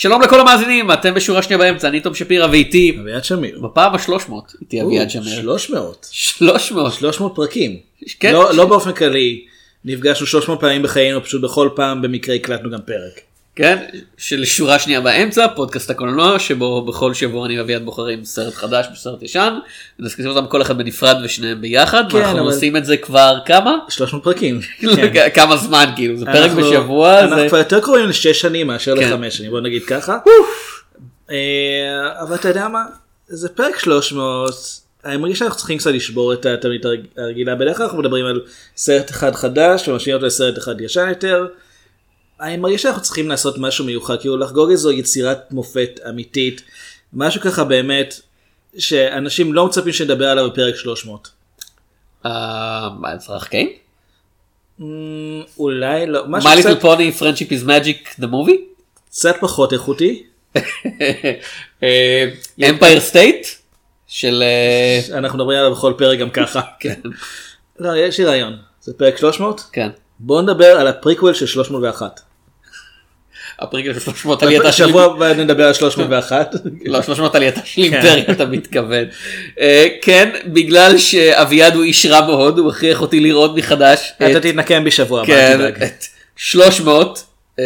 שלום לכל המאזינים, אתם בשורה שנייה באמצע, אני תום שפירא ואיתי אביעד שמיר. בפעם ה-300 איתי אביעד שמיר. 300. 300. 300 פרקים. כן. לא, לא באופן כללי. נפגשנו 300 פעמים בחיינו, פשוט בכל פעם במקרה הקלטנו גם פרק. כן, של שורה שנייה באמצע, פודקאסט הקולנוע, שבו בכל שבוע אני ואביעד בוחרים סרט חדש וסרט ישן, ונזכיר אותם כל אחד בנפרד ושניהם ביחד, כן, ואנחנו אבל- עושים את זה כבר כמה? 300 פרקים. כן. כמה זמן כאילו, זה פרק אנחנו- בשבוע, אנחנו זה... כבר יותר קרובים לשש שנים מאשר כן. לחמש שנים, בוא נגיד ככה. אה, אבל אתה יודע מה? זה פרק 300. אני מרגיש שאנחנו צריכים קצת לשבור את הרג- הרגילה. בדרך כלל אנחנו מדברים על סרט אחד חדש ומשאירים אותו לסרט אחד ישן יותר. אני מרגיש שאנחנו צריכים לעשות משהו מיוחד, כאילו לחגוג איזו יצירת מופת אמיתית. משהו ככה באמת, שאנשים לא מצפים שנדבר עליו בפרק 300. אה, מה, אזרח קיין? אמ, אולי לא, My Little Pony Friendship is Magic the movie? קצת פחות איכותי. Empire State? של... אה, אנחנו מדברים עליו בכל פרק גם ככה. כן, לא, יש לי רעיון. זה פרק 300? כן. בואו נדבר על הפריקוול של 301. הפרק של 300 עלייתה של... שבוע הבא נדבר על 301. לא 300 עלייתה של כן. אימפריה אתה מתכוון. אה, כן, בגלל שאביעד הוא איש רע מאוד, הוא הכריח אותי לראות מחדש. את- אתה תתנקם בשבוע הבא, כן, אל תדאג. את 300. אה,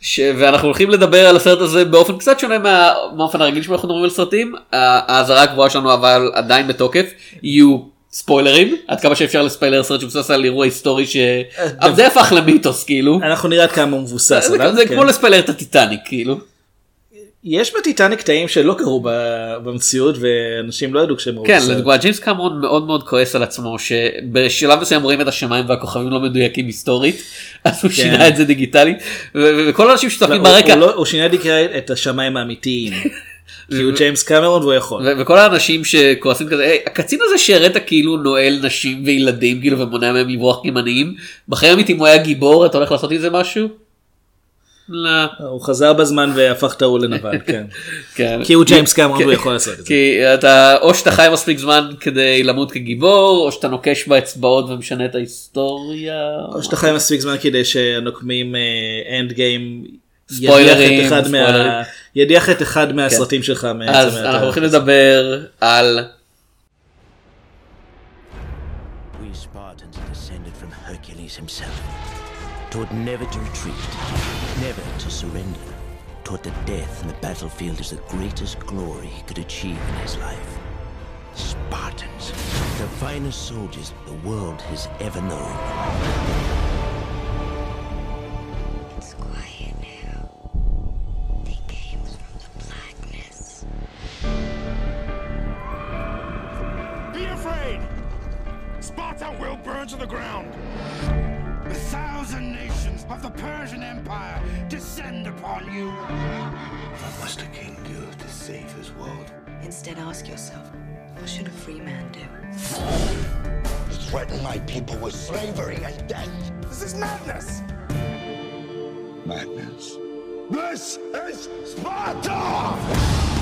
ש... ואנחנו הולכים לדבר על הסרט הזה באופן קצת שונה מה... מהאופן הרגיל שבו אנחנו מדברים על סרטים. האזהרה הקבועה שלנו אבל עדיין בתוקף. יהיו ספוילרים עד כמה שאפשר לספיילר סרט שמבוסס על אירוע היסטורי אה, שזה הפך למיתוס כאילו. אנחנו נראה עד כמה הוא מבוסס זה. זה כן. כמו לספיילר את הטיטניק כאילו. יש בטיטניק קטעים שלא קרו במציאות ואנשים לא ידעו כשהם ראו כן. לדוגמה ג'יימס קמרון מאוד מאוד כועס על עצמו שבשלב מסוים רואים את השמיים והכוכבים לא מדויקים היסטורית אז הוא שינה את זה דיגיטלית ו- וכל האנשים לא, שצופים הוא- ברקע הוא לא- הוא שינה את השמיים האמיתיים. כי הוא ג'יימס קמרון והוא יכול. וכל האנשים שכועסים כזה "היי, הקצין הזה שהראית כאילו נועל נשים וילדים כאילו ומונע מהם לברוח כמנהים בחיים האמיתיים הוא היה גיבור אתה הולך לעשות עם זה משהו? לא. הוא חזר בזמן והפך את ההוא לנבל, כן. כן. כי הוא ג'יימס קמרון. והוא יכול לעשות את זה. כי אתה או שאתה חי מספיק זמן כדי למות כגיבור או שאתה נוקש באצבעות ומשנה את ההיסטוריה. או שאתה חי מספיק זמן כדי שהנוקמים אנד גיים ספוילרים, ידיח את אחד ספוילרים. מה- ידיח את אחד מהסרטים שלך מעצם אז היותר. אנחנו הולכים לדבר על We Spartans are descended from Hercules himself. Taught never to retreat, never to surrender. Taught that death in the battlefield is the greatest glory he could achieve in his life. Spartans, the finest soldiers the world has ever known. Sparta will burn to the ground! A thousand nations of the Persian Empire descend upon you! What must a king do to save his world? Instead, ask yourself, what should a free man do? Threaten my people with slavery and death. This is madness! Madness. This is Sparta!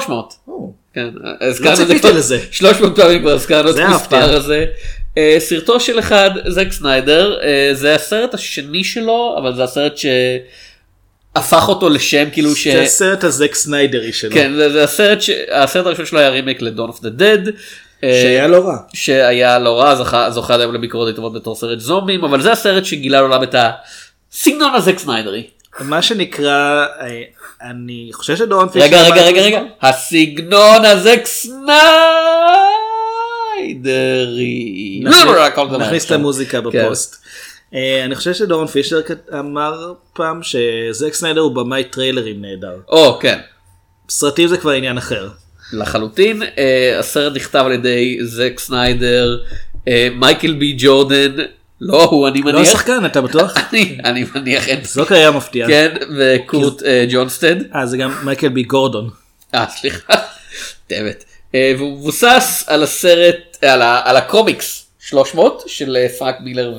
300. או, כן, הזכרנו את זה כבר לזה. 300 פעמים כבר הזכרנו את המספר. הזה. אה, סרטו של אחד זק סניידר אה, זה הסרט השני שלו אבל זה הסרט שהפך אותו לשם כאילו ש... זה הסרט הזק סניידרי שלו. כן זה, זה הסרט ש... הסרט הראשון שלו היה רימייק ל Dawn of the Dead. שהיה לא רע. שהיה לא רע זוכה היום לביקורות די טובות בתור סרט זומבים אבל זה הסרט שגילה לעולם את הסגנון הזק סניידרי. מה שנקרא, אה, אני חושב שדורון פישר... רגע רגע רגע רגע הסגנון הזק סניידרי. נכניס- לא, לא, את מעכשיו. המוזיקה כן. בפוסט. אה, אני חושב שדורון פישר אמר פעם שזק סניידר הוא במאי טריילרים נהדר. או כן. סרטים זה כבר עניין אחר. לחלוטין. אה, הסרט נכתב על ידי זק סניידר, מייקל בי ג'ורדן, לא הוא אני לא מניח. השחקן, אתה בטוח? אני, אני מניח אין. זאת היה מפתיע. כן, וקורט אה, ג'ונסטד. אה, זה גם מייקל בי גורדון. אה, סליחה. דמת. אה, והוא מבוסס על הסרט, על, ה, על הקומיקס 300 של אה, פרנק מילר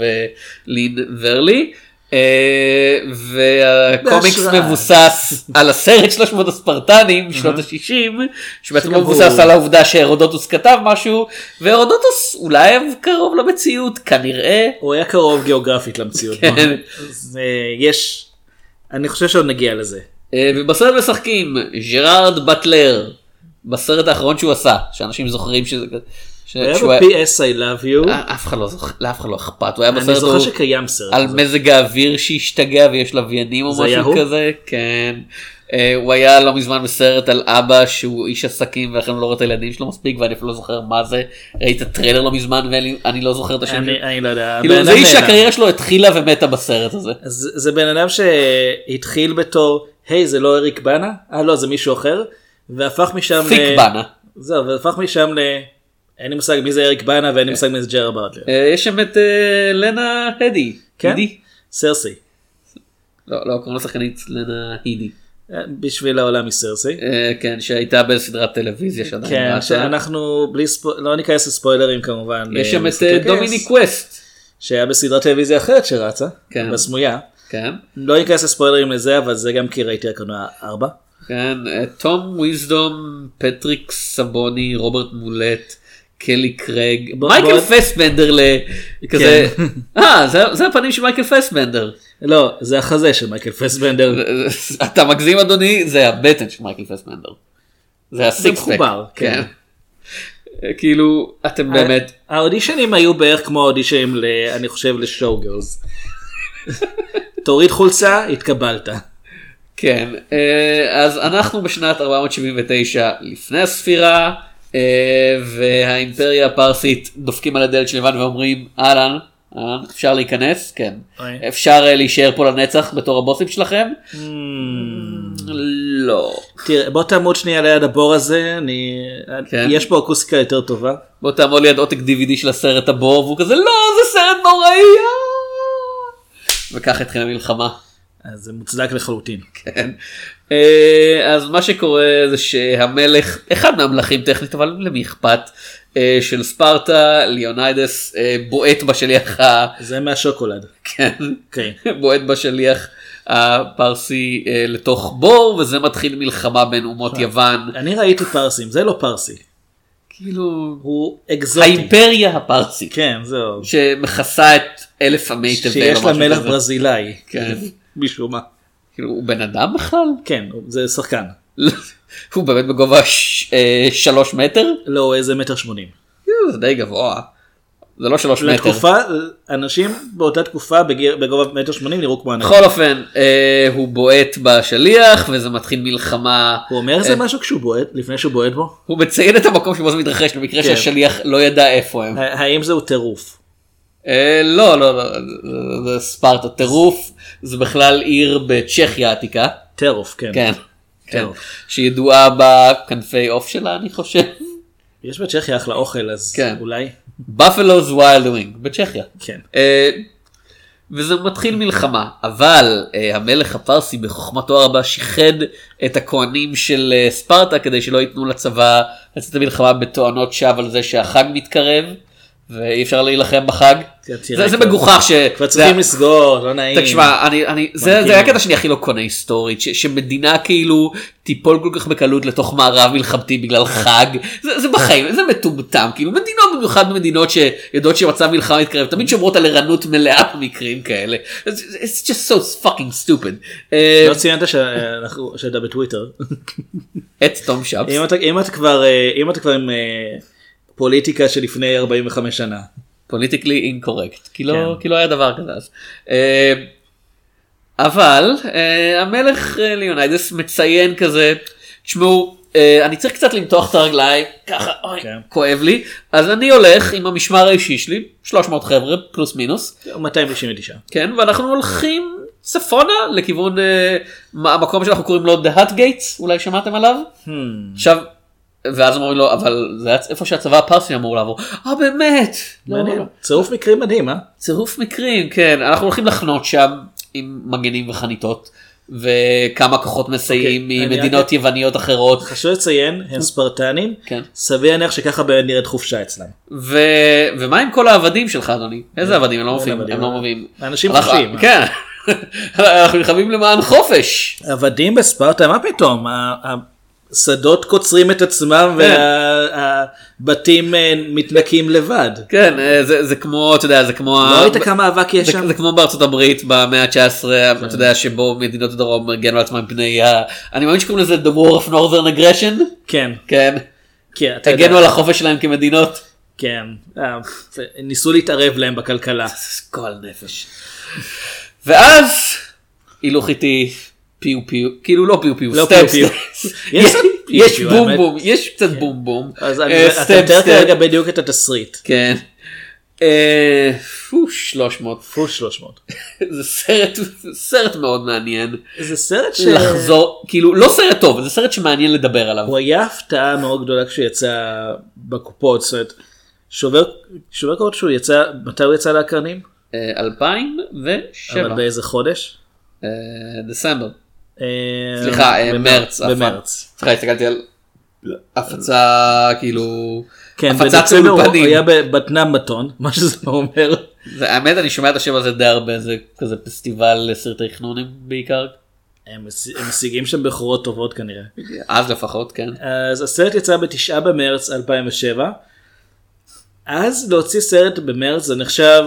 ולין ורלי. אה, והקומיקס. מבוסס על הסרט 300 הספרטנים משנות ה-60 שבעצם מבוסס על העובדה שהרודוטוס כתב משהו והרודוטוס אולי קרוב למציאות כנראה הוא היה קרוב גיאוגרפית למציאות. כן. אז אה, יש, אני חושב שעוד נגיע לזה. אה, ובסרט משחקים ג'רארד בטלר בסרט האחרון שהוא עשה שאנשים זוכרים שזה ש- היה ב-PS I love you. אה, אף אחד לא זוכר לאף אחד לא אכפת הוא היה אני זוכר שקיים סרט. על. מזג האוויר שהשתגע ויש לוויינים או משהו הוא? כזה כן. אה, הוא היה לא מזמן בסרט על אבא שהוא איש עסקים ולכן הוא לא רואה את הילדים שלו מספיק ואני אפילו לא זוכר מה זה ראיתי את הטריילר לא מזמן ואני לא זוכר את השם. אני לא יודע. כאילו זה איש. שהקריירה שלו התחילה ומתה בסרט הזה. זה בן אדם שהתחיל בתור היי זה לא אריק בנה אה לא זה מישהו אחר והפך משם פיק ל- בנה. זהו והפך משם ל... אין לי מושג מי זה אריק בנה ואין לי מושג מי זה ג'ר ברטלר. אה, יש שם את אה, לנה הדי. כן? סרסי. לא, לא, קוראים לשחקנית לנה הידי. אה, בשביל העולם מסרסי. אה, כן, שהייתה בסדרת טלוויזיה שעדיין כן, רצה. שאנחנו בלי ספו... לא ניכנס לספוילרים כמובן. יש שם את למשחקי אה, כס, דומיניק ווסט. שהיה בסדרת טלוויזיה אחרת שרצה. כן. בסמויה. כן, לא ניכנס לספוילרים לזה אבל זה גם כי ראיתי רק עונה 4. כן, תום ויזדום, פטריק סבוני, רוברט מולט, קלי קרג, מייקל פסבנדר. כזה, אה, זה- הפנים של מייקל פסבנדר. לא זה החזה של מייקל פסבנדר. אתה מגזים אדוני, זה הבטן של מייקל פסבנדר. זה הסיקספק. מחובר, כן. אה, כאילו, אתם באמת, האודישנים היו בערך כמו האודישנים. אני חושב לשואו גרס. תוריד חולצה התקבלת. כן, אה, אז אנחנו בשנת 479 לפני הספירה, והאימפריה הפרסית דופקים על הדלת של יוון ואומרים אהלן, אהלן, אפשר להיכנס? כן. אפשר אה, להישאר פה לנצח בתור הבוסים שלכם? Hmm. לא. תראה בוא תעמוד שנייה ליד הבור הזה אני כן. יש פה אקוסטיקה יותר טובה. בוא תעמוד ליד עותק DVD של הסרט הבור והוא כזה לא זה סרט נוראי. אה!" וכך התחילה המלחמה. אז זה מוצדק לחלוטין. כן. אה, אז מה שקורה זה שהמלך, אחד מהמלכים טכנית, אבל למי אכפת, אה, של ספרטה, ליאוניידס, אה, בועט בשליח, ה... זה מהשוקולד. כן, אוקיי. בועט בשליח הפרסי לתוך בור, וזה מתחיל מלחמה בין אומות יוון. אני ראיתי פרסים זה לא פרסי. כאילו, הוא אקזוטי. האימפריה הפרסית, כן זהו. שמכסה את אלף עמי תבל. שיש לה מלך. ברזילאי. כן. משום מה. כאילו, הוא בן אדם בכלל? כן זה שחקן. הוא באמת בגובה ש- אה, שלוש מטר? לא איזה מטר שמונים. זה די גבוה. זה לא שלוש מטר. לתקופה אנשים באותה תקופה בגיר- בגובה מטר שמונים נראו כמו אנשים. בכל אופן, אה, הוא בועט בשליח וזה מתחיל מלחמה. הוא אומר אה, איזה משהו כשהוא בועט לפני שהוא בועט בו? הוא מציין את המקום שבו זה מתרחש במקרה כן. שהשליח לא ידע איפה הם. האם זהו טירוף? אה, לא, לא, לא, זה- ספרטה טירוף, זה בכלל עיר בצ'כיה העתיקה. טירוף כן. כן. כן. טירוף. שידועה בכנפי עוף שלה אני חושב. יש בצ'כיה אחלה אוכל אז כן. אולי. Buffalo Wild Wings בצ'כיה. כן. אה, וזה מתחיל מלחמה אבל אה, המלך הפרסי בחוכמתו הרבה שיחד את הכהנים של אה, ספרטה כדי שלא ייתנו לצבא לצאת למלחמה בתואנות שווא על זה שהחג מתקרב ואי אפשר להילחם בחג. זה, זה מגוחך ש... כבר צריכים לסגור לא נעים. תשמע, אני, אני, זה. זה היה הקטע שאני הכי לא קונה היסטורית, ש, שמדינה כאילו תיפול כל כך בקלות לתוך מערב מלחמתי בגלל חג, זה, זה בחיים, זה מטומטם, כאילו מדינות במיוחד במדינות שיודעות שמצב מלחמה מתקרב, תמיד שומרות על ערנות מלאה במקרים כאלה, It's, just so fucking stupid. אה, לא ציינת שאנחנו- שאתה בטוויטר. את תום שבס, אם אתה- כבר אה, אם אתה כבר עם אה, פוליטיקה שלפני 45 שנה. פוליטיקלי אינקורקט, כי לא, כן. כי לא היה דבר כזה אז. אה, אבל אה, המלך אה, ליאוניידס מציין כזה, תשמעו, אני צריך קצת למתוח את הרגליים, ככה, אוי, כן. כואב לי, אז אני הולך עם המשמר האישי שלי, 300 חבר'ה פלוס מינוס, 299. כן, ואנחנו הולכים צפונה לכיוון המקום שאנחנו קוראים לו The Hut Gates, אולי שמעתם עליו? Hmm. עכשיו, ואז אומרים לו אבל זה היה איפה שהצבא הפרסי אמור לעבור. אה באמת. לא, מעניין. לא. צירוף מקרים מדהים, אה? צירוף מקרים כן אנחנו הולכים לחנות שם עם מגנים וחניתות וכמה כוחות מסייעים אוקיי, ממדינות יווניות אחרות חשוב לציין, הם ספרטנים, כן. סביר להניח שככה באמת נראית חופשה אצלם. ו... ומה עם כל העבדים שלך אדוני איזה עבדים הם לא מופיעים. הם לא מביאים. אנשים אנחנו- חופשיים. כן. אנחנו נלחמים למען חופש. עבדים בספרטה, מה פתאום? השדות קוצרים את עצמם כן. והבתים מתנקים לבד. כן אה, זה, זה כמו אתה יודע זה כמו לא ראית כמה אבק יש זה, שם? זה כמו בארצות הברית במאה ה-19 כן. אתה יודע שבו מדינות הדרום הגנו על עצמם מפני ה... אני מאמין שקוראים לזה the war of northern aggression כן, כן כן, אתה. הגנו על החופש שלהם כמדינות. כן, אה, ניסו להתערב להם בכלכלה. גועל נפש. ואז הילוך איתי פיו פיו כאילו לא פיו פיו לא סטפ פיו. יש בום. בום יש קצת בום בום. אז אה, אתה מתאר. כרגע בדיוק את התסריט. כן. אה, פו, 300 פוש 300. זה סרט סרט מאוד מעניין זה סרט ש... לחזור כאילו לא סרט טוב זה סרט שמעניין לדבר עליו. הוא היה הפתעה מאוד גדולה כשהוא יצא בקופות, זאת אומרת, שובר שובר קופות שהוא יצא, מתי הוא יצא לאקרנים? אה, 2007 אבל באיזה חודש? אה, דצמבר אה, סליחה אה, מרץ במרץ. סליחה הסתכלתי על הפצה כאילו כן, בדצמבר הוא. היה בבטנם בטון, מה שזה אומר. האמת אני שומע את השם הזה די הרבה זה כזה פסטיבל לסרטי חנונים בעיקר הם משיגים שם בכורות טובות כנראה. אז לפחות כן אז הסרט יצא בתשעה במרץ 2007. אז להוציא סרט במרץ זה נחשב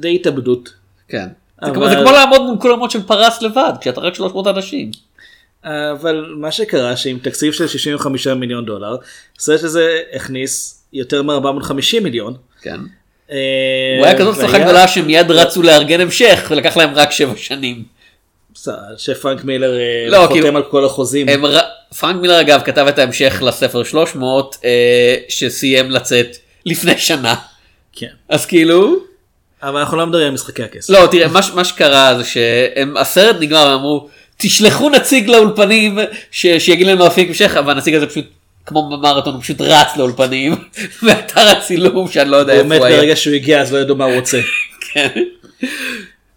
די התאבדות. כן. אבל- זה כמו לעמוד מול קולמות של פרס לבד כשאתה רק 300 אנשים. אבל מה שקרה שעם תקציב של 65 מיליון דולר, הסרט הזה הכניס יותר מ-450 מיליון. כן. אה, הוא היה כזאת הצלחה גדולה שמיד רצו לארגן המשך ולקח להם רק שבע שנים. בסדר, שפרנק מילר אה, לא, חותם כאילו- על כל החוזים. הם. פרנק מילר אגב כתב את ההמשך לספר 300 אה, שסיים לצאת לפני שנה כן. אז כאילו אבל אנחנו לא מדברים על משחקי הכסף. לא תראה מה, מה שקרה זה שהסרט נגמר הם אמרו תשלחו נציג לאולפנים ש... שיגיד לנו להפיק המשך אבל הנציג הזה פשוט כמו במרתון הוא פשוט רץ לאולפנים באתר הצילום שאני לא יודע איפה הוא היה. ברגע שהוא הגיע אז לא ידעו מה הוא רוצה. כן.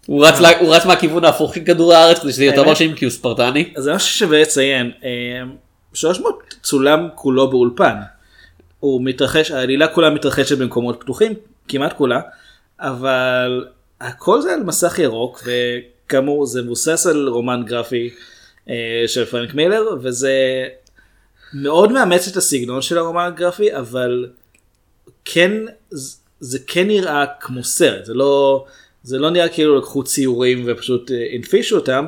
הוא רץ, לה- הוא רץ מהכיוון ההפוך של כדור הארץ כדי שזה יהיה יותר? מרשים כי הוא ספרטני. זה משהו ששווה לציין. אה, 300 צולם כולו באולפן. הוא מתרחש, העלילה כולה מתרחשת במקומות פתוחים, כמעט כולה, אבל הכל זה על מסך ירוק, וכאמור זה מבוסס על רומן גרפי אה, של פרנק מילר, וזה מאוד מאמץ את הסגנון של הרומן הגרפי, אבל כן, זה כן נראה כמו סרט, זה לא, זה לא נראה כאילו לקחו ציורים ופשוט אה, הנפישו אותם,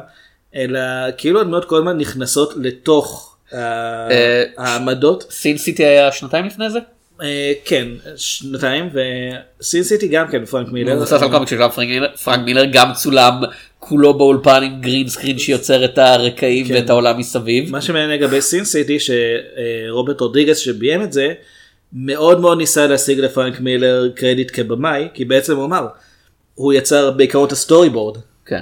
אלא כאילו הדמויות כל הזמן נכנסות לתוך אה, העמדות. סין סיטי היה שנתיים לפני זה? אה, כן, שנתיים, וסין סיטי גם כן, פרנק מילר. הוא מבוסס על קומיק של פרנק מילר, פרנק מילר גם צולם כולו באולפן עם green screen שיוצר את הרקעים כן. ואת העולם מסביב. מה שמעניין לגבי Sin City שרוברט רודריגס שביים את זה מאוד מאוד ניסה להשיג לפרנק מילר קרדיט כבמאי כי בעצם הוא אמר הוא יצר בעיקרון את ה storyboard כן.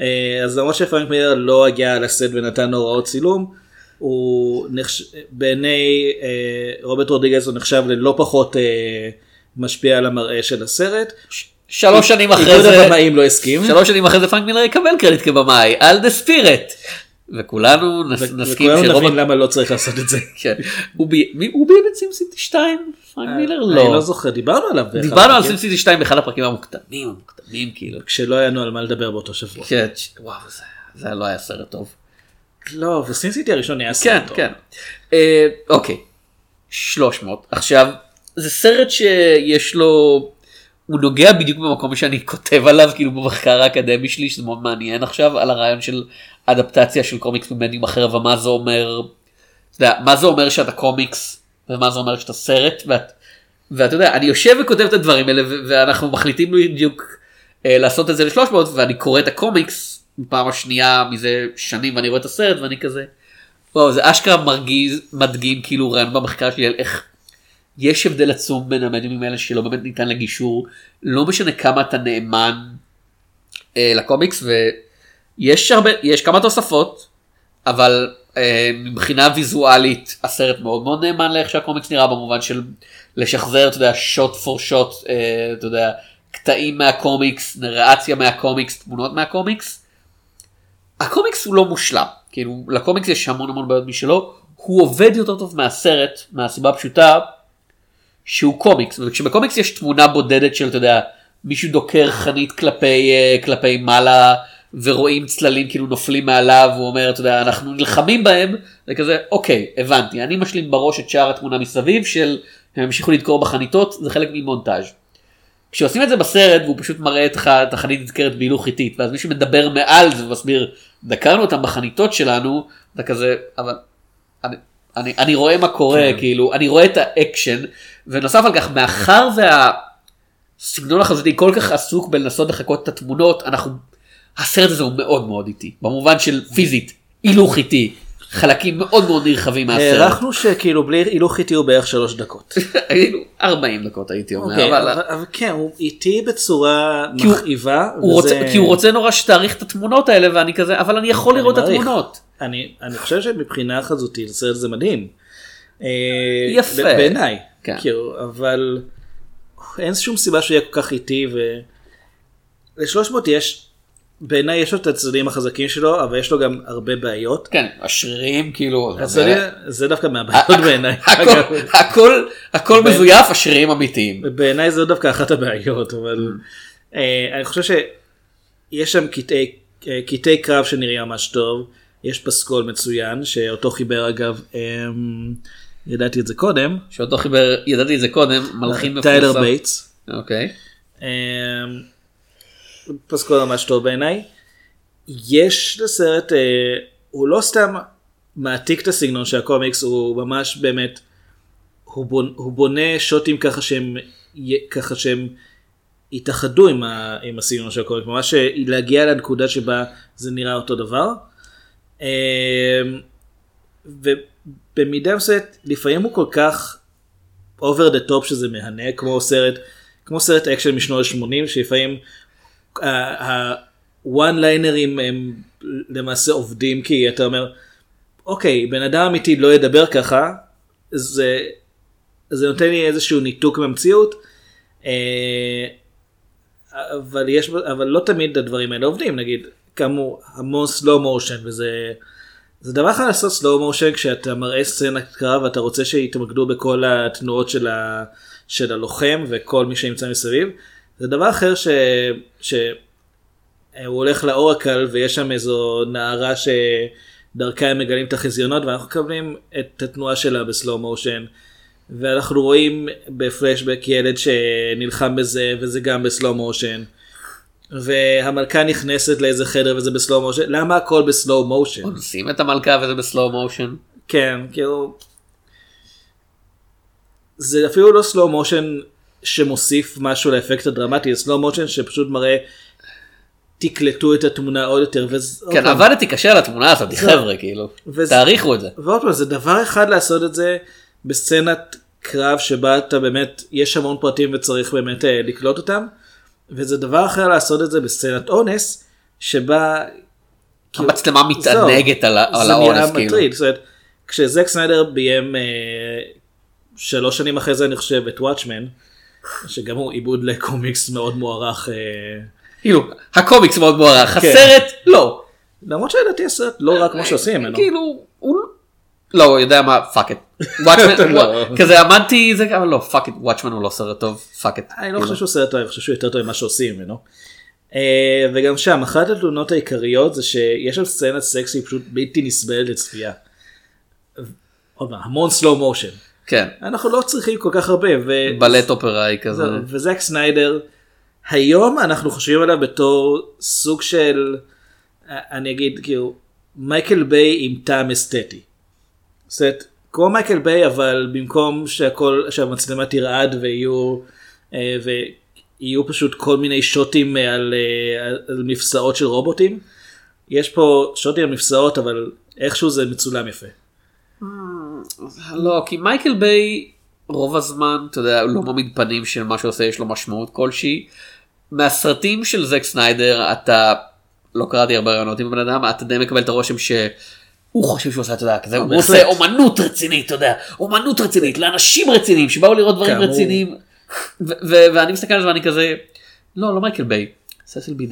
אה, אז למרות שפרנק מילר לא הגיע לסט ונתן הוראות צילום הוא נחש... בעיני אה, רוברט רודריגס הוא נחשב ללא פחות אה, משפיע על המראה של הסרט. שלוש שנים אחרי איגוד זה, הבמאים לא הסכים. שלוש שנים אחרי זה פרנק מילר יקבל קרדיט כבמאי על The Spirit. וכולנו נסכים וכולנו שרובוט... נבין למה לא צריך לעשות את זה. כן. הוא ביים את Sin City 2? פרנק מילר אני לא. לא זוכר דיברנו עליו. דיברנו על Sin City 2 באחד הפרקים המוקדמים המוקדמים כאילו. כשלא היה לנו על מה לדבר באותו שבוע. כן, וואו זה- זה לא היה סרט טוב. לא, ו Sin City הראשון היה כן סרט טוב. כן. אה, אוקיי. 300 עכשיו זה סרט שיש לו הוא נוגע בדיוק במקום שאני כותב עליו כאילו במחקר האקדמי שלי שזה מאוד מעניין עכשיו על הרעיון של אדפטציה של קומיקס ממדיום אחר ומה זה אומר. אתה יודע, מה זה אומר שאתה קומיקס ומה זה אומר שאתה סרט ואת, ואתה יודע אני יושב וכותב את הדברים האלה ואנחנו מחליטים בדיוק אה, לעשות את זה ל-300 ואני קורא את הקומיקס בפעם השנייה מזה שנים ואני רואה את הסרט ואני כזה. וואו זה אשכרה מרגיז מדגים כאילו רעיון במחקר שלי על איך יש הבדל עצום בין המדיומים האלה שלא באמת ניתן לגישור לא משנה כמה אתה נאמן אה, לקומיקס ויש הרבה יש כמה תוספות אבל אה, מבחינה ויזואלית הסרט מאוד מאוד נאמן לאיך שהקומיקס נראה במובן של לשחזר אתה יודע שוט פור שוט אתה יודע קטעים מהקומיקס נראציה מהקומיקס תמונות מהקומיקס. הקומיקס הוא לא מושלם. כאילו לקומיקס יש המון המון בעיות משלו. הוא עובד יותר טוב מהסרט מהסיבה הפשוטה שהוא קומיקס. וכשבקומיקס יש תמונה בודדת של אתה יודע מישהו דוקר חנית כלפי אה, כלפי מעלה ורואים צללים כאילו נופלים מעליו הוא אומר אתה יודע אנחנו נלחמים בהם זה כזה אוקיי הבנתי אני משלים בראש את שאר התמונה מסביב של הם המשיכו לדקור בחניתות זה חלק ממונטאז'. כשעושים את זה בסרט והוא פשוט מראה לך את החנית נזכרת בהילוך חיטית ואז מישהו מדבר מעל זה ומסביר דקרנו אותם בחניתות שלנו אתה כזה אבל אני, אני, אני רואה מה קורה כן. כאילו אני רואה את האקשן ונוסף על כך מאחר והסגנון החזותי כל כך עסוק בלנסות לחקות את התמונות אנחנו הסרט הזה הוא מאוד מאוד איטי במובן של פיזית הילוך איטי חלקים מאוד מאוד נרחבים מהסרט. הערכנו שכאילו בלי הילוך איטי הוא בערך שלוש דקות. כאילו 40 דקות הייתי אומר. אוקיי, אבל... אבל כן הוא איטי בצורה מכאיבה. כי הוא רוצה נורא שתאריך את התמונות האלה ואני כזה אבל אני יכול לראות את. התמונות. אני אני חושב שמבחינה חזותית הסרט הזה מדהים. אה, יפה. בעיניי. כן. כאילו, אבל אין שום סיבה שהוא יהיה כל כך איטי ול-300 יש בעיניי יש לו את הצדדים החזקים שלו אבל יש לו גם הרבה בעיות. כן השרירים כאילו. אז זה- דווקא מהבעיות בעיניי. הכל- אגב. הכל הכל מזויף השרירים אמיתיים. בעיניי זה דווקא אחת הבעיות אבל אה, אני חושב שיש שם קטעי אה, קטעי קרב שנראים ממש טוב יש פסקול מצוין שאותו חיבר אגב אה, ידעתי את זה קודם שאותו חיבר ידעתי את זה קודם מלחין מפורסם. טיילר בייטס אוקיי. פסקול ממש טוב בעיניי יש לסרט אה, הוא לא סתם מעתיק את הסגנון של הקומיקס הוא ממש באמת הוא בונה, הוא בונה שוטים ככה שהם ככה שהם התאחדו עם, ה, עם הסגנון של הקומיקס ממש אה, להגיע לנקודה שבה זה נראה אותו דבר. אה, ובמידה מסוימת לפעמים הוא כל כך over the top שזה מהנה כמו סרט כמו סרט אקשן משנות ה-80 שלפעמים ה one liner ים הם למעשה עובדים כי אתה אומר אוקיי בן אדם אמיתי לא ידבר ככה זה זה נותן לי איזשהו ניתוק מהמציאות אה, אבל יש אבל לא תמיד הדברים האלה עובדים נגיד כאמור המון סלואו מושן וזה זה דבר אחד לעשות סלואו מושן כשאתה מראה סצנת קרב ואתה רוצה שיתמקדו בכל התנועות של, ה, של הלוחם וכל מי שנמצא מסביב. זה דבר אחר ש... ש... הוא הולך לאורקל ויש שם איזו נערה שדרכה הם מגלים את החזיונות ואנחנו מקבלים את התנועה שלה בסלואו מושן. ואנחנו רואים בפלשבק ילד שנלחם בזה וזה גם בסלואו מושן. והמלכה נכנסת לאיזה חדר וזה בסלואו מושן למה הכל בסלואו מושן אונסים את המלכה וזה בסלואו מושן. כן כאילו זה אפילו לא סלואו מושן שמוסיף משהו לאפקט הדרמטי סלואו מושן שפשוט מראה תקלטו את התמונה עוד יותר וזה כן עבדתי קשה על התמונה הזאת חבר'ה כאילו. וזה- תעריכו את זה. ועוד פעם זה דבר אחד לעשות את זה בסצנת קרב שבה אתה באמת יש המון פרטים וצריך באמת אה, לקלוט אותם וזה דבר אחר לעשות את זה בסצנת אונס שבה כאילו- המצלמה מתענגת על ה- על זה האונס כאילו. מטריד. זאת אומרת, כשזק סניידר ביים אה, שלוש שנים אחרי זה אני חושב את וואטשמן שגם הוא עיבוד לקומיקס מאוד מוערך אה, כאילו הקומיקס מאוד מוערך כן. הסרט לא. למרות שלדעתי הסרט לא רע כמו שעושים ממנו. כאילו הוא לא הוא יודע מה fuck it. לא. כזה עמדתי זה אבל לא fuck it Watchmen הוא לא סרט טוב fuck it. אני לא חושב שהוא סרט טוב, אני חושב שהוא יותר טוב ממה שעושים ממנו. אה, וגם שם אחת התלונות העיקריות זה שיש שם סצנת סקס פשוט בלתי נסבלת לצפייה. עוד פעם, המון slow motion. כן. אנחנו לא צריכים כל כך הרבה. ו- בלט אופראי כזה. וזק סניידר היום אנחנו חושבים עליו בתור סוג של אני אגיד כאילו מייקל ביי עם טעם אסתטי. זאת אומרת, כמו מייקל ביי אבל במקום שהכל שהמצלמה תרעד ויהיו אה, ויהיו פשוט כל מיני שוטים על, אה, על, על מפשעות של רובוטים יש פה שוטים על מפשעות אבל איכשהו זה מצולם יפה. לא כי מייקל ביי רוב הזמן אתה יודע הוא לא מעמיד פנים של מה שעושה יש לו משמעות כלשהי. מהסרטים של זק סניידר אתה לא קראתי הרבה ראיונות עם הבן אדם אתה די מקבל את הרושם שהוא הוא חושב שהוא עושה, אתה יודע, כזה, הוא. עושה אומנות רצינית, אתה יודע, אומנות רצינית, לאנשים רציניים שבאו לראות דברים. רציניים. ואני מסתכל על זה ואני כזה, לא, לא מייקל ביי, ססיל בי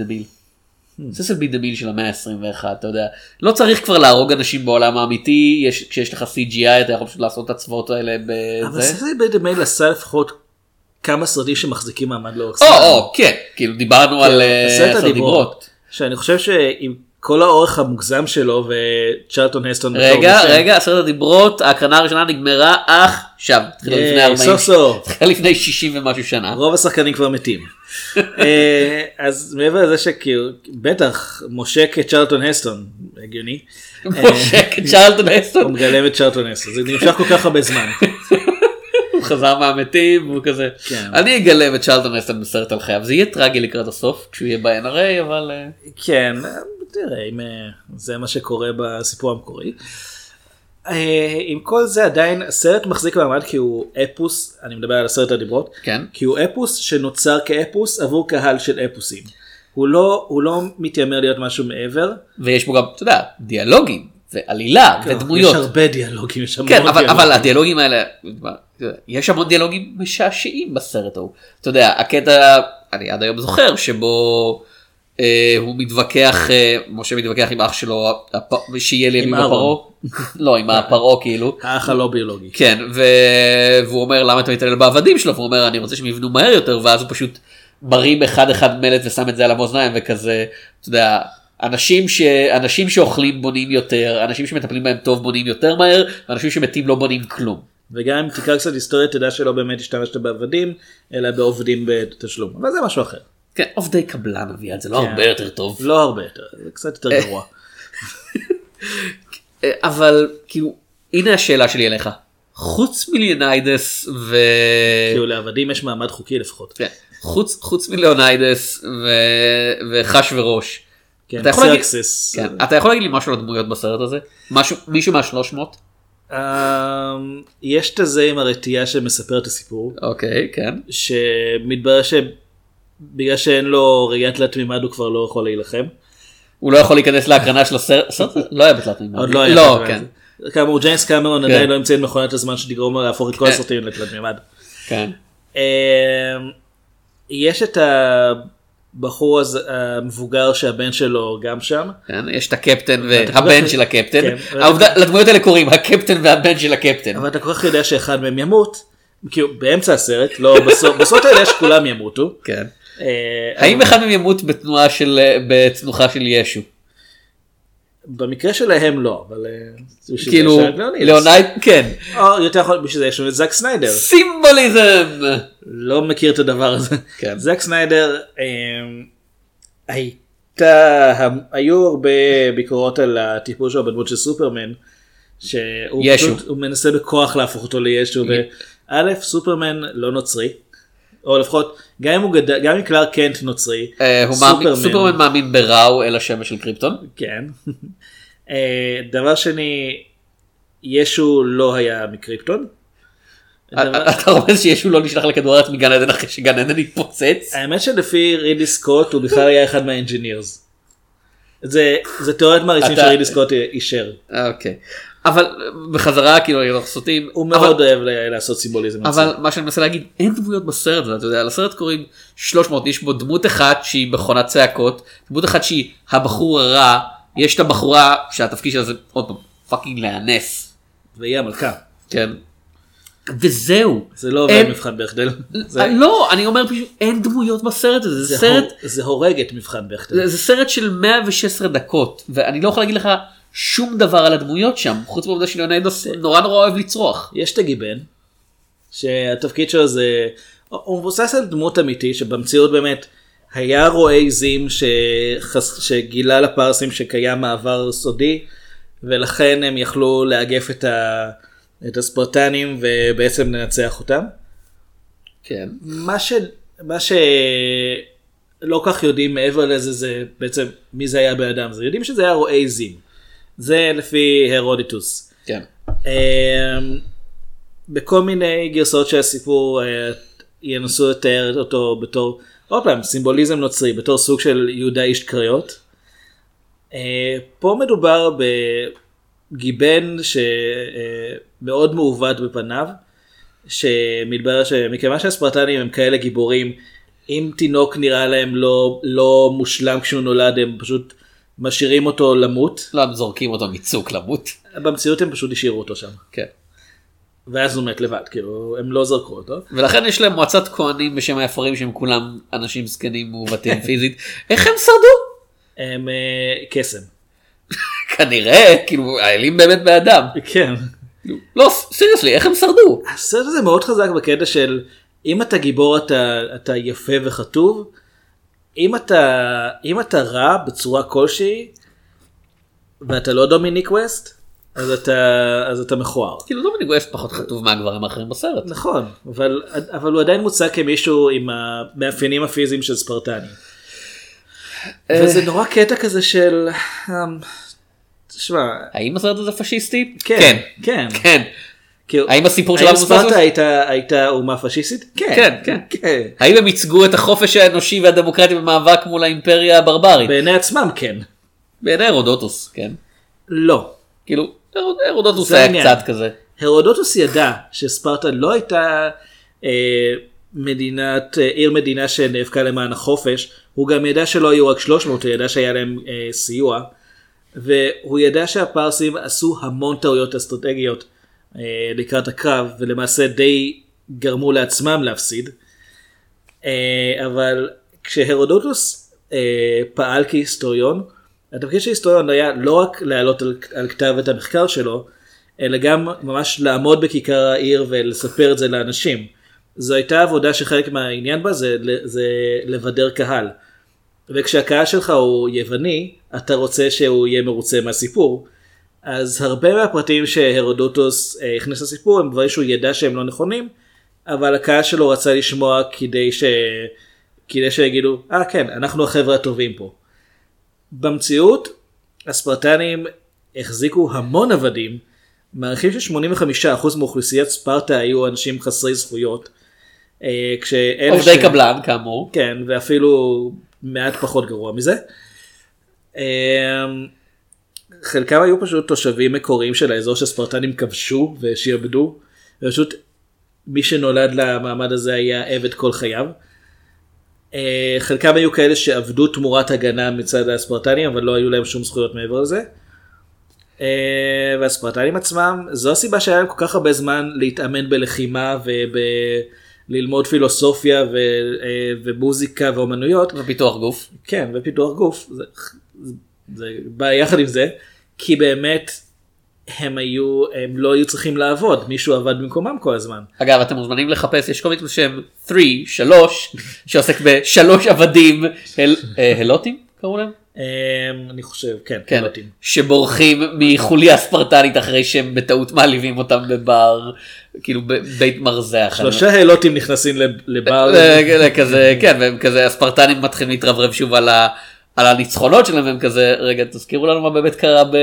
דמיל. ססיל בי דמיל של המאה ה-21, אתה יודע, לא צריך כבר להרוג אנשים בעולם האמיתי, יש, כשיש לך CGI אתה יכול פשוט לעשות את הצבאות האלה אבל בזה. ססי בית המייל עשה לפחות כמה סרטים שמחזיקים מעמד לאורך או, זמן. או, כן, כאילו דיברנו על אה, עשרת עשר דיברות. שאני חושב שעם כל האורך המוגזם שלו וצ'רלטון הסטון. רגע, רגע, עשרת הדיברות, ההקרנה הראשונה נגמרה עכשיו, התחילה לפני ייי, 40, סוף סוף. התחילה לפני 60 ומשהו שנה. רוב השחקנים כבר מתים. אה, אז מעבר לזה שכאילו, בטח, מושק את צ'רלטון הסטון, הגיוני. מושק את צ'רלטון הוא הסטון, מגלם את צ'רלטון הסטון, זה נמשך כל כך הרבה זמן. הוא חזר מהמתים, והוא כזה, כן. אני אגלם את צ'רלטון הסטון בסרט על חייו, זה יהיה טרגי לקראת הסוף, כשהוא יהיה ב-NRA, אבל אה, כן, תראה, אם אה, זה מה שקורה בסיפור המקורי. אה, עם כל זה עדיין הסרט מחזיק מעמד כי הוא אפוס, אני מדבר על עשרת הדיברות, כן. כי הוא אפוס שנוצר כאפוס עבור קהל של אפוסים. הוא לא, הוא לא מתיימר להיות משהו מעבר. ויש בו גם, אתה יודע, דיאלוגים, ועלילה, ודמויות. יש הרבה דיאלוגים, יש המון כן, אבל, דיאלוגים. אבל הדיאלוגים האלה, יש המון דיאלוגים משעשעים בסרט ההוא. אתה יודע, הקטע, אני עד היום זוכר, שבו הוא מתווכח, אה, משה מתווכח עם אח שלו, הפ... שיהיה לימים עם. הפרעה. לא, עם הפרעה כאילו. האח הלא ביולוגי. כן, ו... והוא אומר למה אתה מתעלל בעבדים שלו, והוא אומר אני רוצה שהם יבנו מהר יותר, ואז הוא פשוט מרים אחד אחד מלט ושם את זה על המאזניים וכזה, אתה יודע, אנשים, ש... אנשים שאוכלים בונים יותר, אנשים שמטפלים בהם טוב בונים יותר מהר, ואנשים שמתים לא בונים כלום. וגם אם תקרא קצת היסטוריה תדע שלא באמת השתמשת בעבדים, אלא בעובדים בתשלום. אבל זה משהו אחר. כן, עובדי קבלן אביעד זה לא כן. הרבה יותר טוב. לא הרבה יותר, זה קצת יותר גרוע. אה, אבל כאילו, הנה השאלה שלי אליך. חוץ מליוניידס ו... כאילו לעבדים יש מעמד חוקי לפחות. כן, חוץ, חוץ מליוניידס ו... וחש וראש. כן, אתה יכול להגיד- סרקסס. כן, אתה יכול להגיד לי משהו על הדמויות בסרט הזה? משהו, מישהו מהשלוש מאות? אמ, יש את הזה עם הרתיעה שמספר את הסיפור, אוקיי, כן. שמתברר שבגלל שאין לו ראיית תלת מימד הוא כבר לא יכול להילחם. הוא לא יכול להיכנס להקרנה של הסרט, לא היה בתלת מימד. עוד לא היה. לא, כן. כאמור ג'יימס קמרון כן. עדיין לא המציא את מכונת הזמן שתגרום לו להפוך את כל כן. הסרטים לתלת מימד. כן. אמ, יש את הבחור הזה- המבוגר שהבן שלו גם שם. כן, יש את הקפטן והבן של הקפטן. כן, לדמויות האלה קוראים הקפטן והבן של הקפטן. אבל אתה כל כך יודע שאחד מהם ימות, כאילו באמצע הסרט, לא בסוף האלה שכולם ימותו. כן. אה, האם אחד מהם ימות בתנועה של, בתנוחה של ישו? במקרה שלהם לא, אבל... אה, כאילו. ליאונייד, כן. או יותר יכול, בשביל זה יש לנו את זאק סניידר. סימבוליזם! לא מכיר את הדבר הזה. כן. זאק סניידר, אה, הייתה, היו הרבה ביקורות על הטיפול שלו בדמות של סופרמן. שהוא מנסה בכוח להפוך אותו לישו. וא', סופרמן לא נוצרי. או לפחות, גם אם הוא גדל, גם אם קלארק קנט נוצרי. אה, הוא סופרמן מאמין בראו אל השמש של קריפטון. כן. אה, דבר שני, ישו לא היה מקריפטון. דבר- אתה רומז שישו לא נשלח לכדור הארץ מגן עדן אחרי שגן עדן התפוצץ? האמת שלפי רידלי סקוט הוא בכלל היה אחד מה Engineers. זה תיאוריית מעריצים שרידלי סקוט אישר. אוקיי. אבל בחזרה כאילו אנחנו סוטים. הוא מאוד אוהב לעשות סימבוליזם. אבל מה שאני מנסה להגיד אין דמויות בסרט הזה אתה יודע לסרט קוראים 300 יש בו דמות אחת שהיא מכונת צעקות דמות אחת שהיא הבחור הרע יש את הבחורה שהתפקיד שלה זה עוד פעם פאקינג להנס והיא המלכה. כן. וזהו. זה לא עובר אין- מבחן בכדל. זה- לא אני אומר פשוט אין דמויות בסרט הזה זה זה סרט הור- זה הורג את מבחן בכדל. זה, זה סרט של 116 דקות ואני לא יכול להגיד לך שום דבר על הדמויות שם חוץ מהעובדה שליאונידס נורא נורא אוהב לצרוח. יש את הגיבן, שהתפקיד שלו זה, הוא מבוסס על דמות אמיתי שבמציאות באמת היה רועה עזים שחס... שגילה לפרסים שקיים מעבר סודי ולכן הם יכלו לאגף את, ה... את הספרטנים ובעצם לנצח אותם. כן. מה ש... מה שלא כך יודעים מעבר לזה זה בעצם מי זה היה בן אדם, זה יודעים שזה היה רועה עזים. זה לפי הרודיטוס. כן. אמ, בכל מיני גרסאות של הסיפור אה, ינסו לתאר אותו בתור, עוד פעם, סימבוליזם נוצרי, בתור סוג של יהודה איש קריות. אה, פה מדובר גיבן שמאוד מעוות בפניו, שמתברר שמכיוון שהספרטנים הם כאלה גיבורים, אם תינוק נראה להם לא, לא מושלם כשהוא נולד, הם פשוט משאירים אותו למות. לא, הם זורקים אותו מצוק למות. במציאות הם פשוט השאירו אותו שם. כן. ואז הוא מת לבד, כאילו, הם לא זרקו אותו. ולכן יש להם מועצת כהנים בשם היפרים שהם כולם אנשים זקנים מעוותים פיזית. איך הם שרדו? הם אה, קסם. כנראה, כאילו, האלים באמת באדם. כן. לא, סיריוסלי, איך הם שרדו? הסרט הזה מאוד חזק בקטע של אם אתה גיבור אתה, אתה יפה וכתוב, אם אתה, אם אתה רע בצורה כלשהי, ואתה לא דומיניק ווסט, אז אתה, אז אתה מכוער. כאילו דומיניק ווסט פחות חטוב מהגברים האחרים בסרט. נכון, אבל, אבל הוא עדיין מוצג כמישהו עם המאפיינים הפיזיים של ספרטני. וזה נורא קטע כזה של... אמ, תשמע, האם הסרט הזה פשיסטי? כן, כן. כן. כאילו, האם הסיפור של ספרטה על- הייתה, הייתה אומה פשיסטית? כן, כן. כן. האם הם ייצגו את החופש האנושי והדמוקרטיה במאבק מול האימפריה הברברית? בעיני עצמם כן. בעיני הרודוטוס, כן. לא. כאילו, הרוד- הרודוטוס היה. קצת כזה. הרודוטוס ידע שספרטה לא הייתה אה, מדינת, אה, עיר מדינה שנאבקה למען החופש, הוא גם ידע שלא היו רק 300, הוא ידע שהיה להם אה, סיוע, והוא ידע שהפרסים עשו המון טעויות אסטרטגיות לקראת הקרב, ולמעשה די גרמו לעצמם להפסיד. אה, אבל כשהרודוטוס אה, פעל כהיסטוריון, התפקיד של היסטוריון היה לא רק להעלות על, על כתב את המחקר שלו, אלא גם ממש לעמוד בכיכר העיר ולספר את זה לאנשים. זו הייתה עבודה שחלק מהעניין בה זה, זה לבדר קהל. וכשהקהל שלך הוא יווני, אתה רוצה שהוא יהיה מרוצה מהסיפור. אז הרבה מהפרטים שהרודוטוס אה, הכניס לסיפור הם דברים שהוא ידע שהם לא נכונים, אבל הקהל שלו רצה לשמוע כדי, ש... כדי שיגידו, אה ah, כן, אנחנו החבר'ה הטובים פה. במציאות, הספרטנים החזיקו המון עבדים, מעריכים ש-85% מאוכלוסיית ספרטה היו אנשים חסרי זכויות. אה, כשאלה עובדי קבלן, כאמור. כן, ואפילו מעט פחות גרוע מזה. אה, חלקם היו פשוט תושבים מקוריים של האזור שספרטנים כבשו ושיעבדו. ופשוט מי שנולד למעמד הזה היה עבד כל חייו. אה, חלקם היו כאלה שעבדו תמורת הגנה מצד הספרטנים אבל לא היו להם שום זכויות מעבר לזה. אה, והספרטנים עצמם זו הסיבה שהיה להם כל כך הרבה זמן להתאמן בלחימה וללמוד פילוסופיה ו, אה, ומוזיקה ואומנויות. ופיתוח גוף. כן, ופיתוח גוף, זה, בא יחד עם זה, כי באמת הם היו, הם לא היו צריכים לעבוד, מישהו עבד במקומם כל הזמן. אגב, אתם מוזמנים לחפש, יש קומיקס בשם 3, 3, שעוסק בשלוש עבדים, הל- אה, הלוטים קראו להם? אמ, אני חושב, כן, כן, פילוטים. שבורחים מחוליה ספרטנית אחרי שהם בטעות מעליבים אותם בבר, כאילו בבית מרזח. שלושה הלוטים נכנסים לב- לבר, אה, כזה, כן, והם כזה, הספרטנים מתחילים להתרברב שוב על ה... על הניצחונות שלהם והם כזה רגע תזכירו לנו מה באמת קרה ב...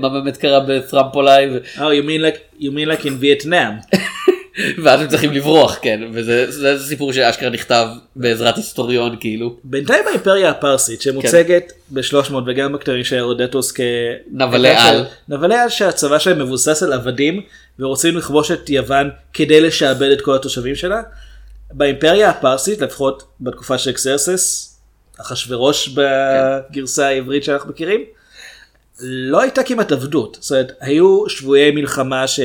מה באמת קרה בטרמפולאי ו... Oh, you mean like, you mean like in Vietnam. ואז הם צריכים לברוח כן וזה זה סיפור שאשכרה נכתב בעזרת היסטוריון כאילו בינתיים האימפריה הפרסית שמוצגת ב-300 וגם בכתבים של הרודטוס כ... נבלי על. נבלי על שהצבא שלהם מבוסס על עבדים ורוצים לכבוש את יוון כדי לשעבד את כל התושבים שלה. באימפריה הפרסית לפחות בתקופה של אקסרסס, אחשורוש בגרסה העברית שאנחנו מכירים, לא הייתה כמעט עבדות. זאת אומרת, היו שבויי מלחמה ש...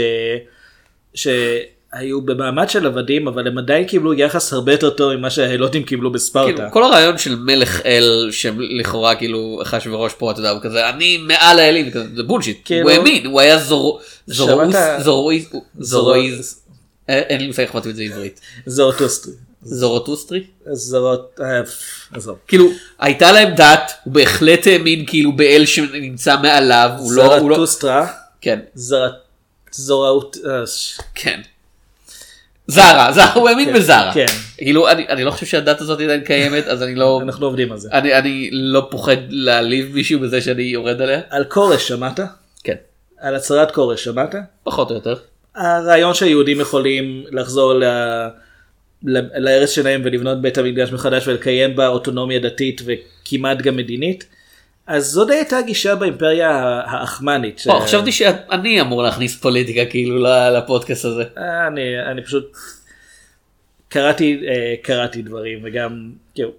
שהיו במעמד של עבדים אבל הם עדיין קיבלו יחס הרבה יותר טוב ממה שההלוטים קיבלו בספרטה. כאילו, כל הרעיון של מלך אל שלכאורה כאילו אחשוורוש פה אתה יודע הוא כזה אני מעל האלים זה בולשיט כאילו- הוא האמין הוא היה זור- זורוס שמעת- זורואיז זורואיז זורו- אה, אין לי מושג איך את זה עברית זורטוסטרי. זורטוסטרי זרות... אה, עזוב. כאילו הייתה להם דת הוא בהחלט האמין כאילו באל שנמצא מעליו הוא לא לא זרטוסטרה. כן. זוראות... אה, כן. זרה, זרה, הוא האמין כן, בזרה. כן. כאילו, אני, אני לא חושב שהדת הזאת עדיין קיימת, אז אני לא, אנחנו עובדים על זה. אני, אני לא פוחד להעליב מישהו בזה שאני יורד עליה. על כורש שמעת? כן, על הצהרת כורש שמעת? פחות או יותר. הרעיון שהיהודים יכולים לחזור ל... לארץ שלהם ולבנות בית המקדש מחדש ולקיים בה אוטונומיה דתית וכמעט גם מדינית. אז די הייתה הגישה באימפריה העכמנית. ש- חשבתי שאני אמור להכניס פוליטיקה כאילו לפודקאסט הזה. אה, אני, אני פשוט קראתי, אה, קראתי דברים וגם, כאילו,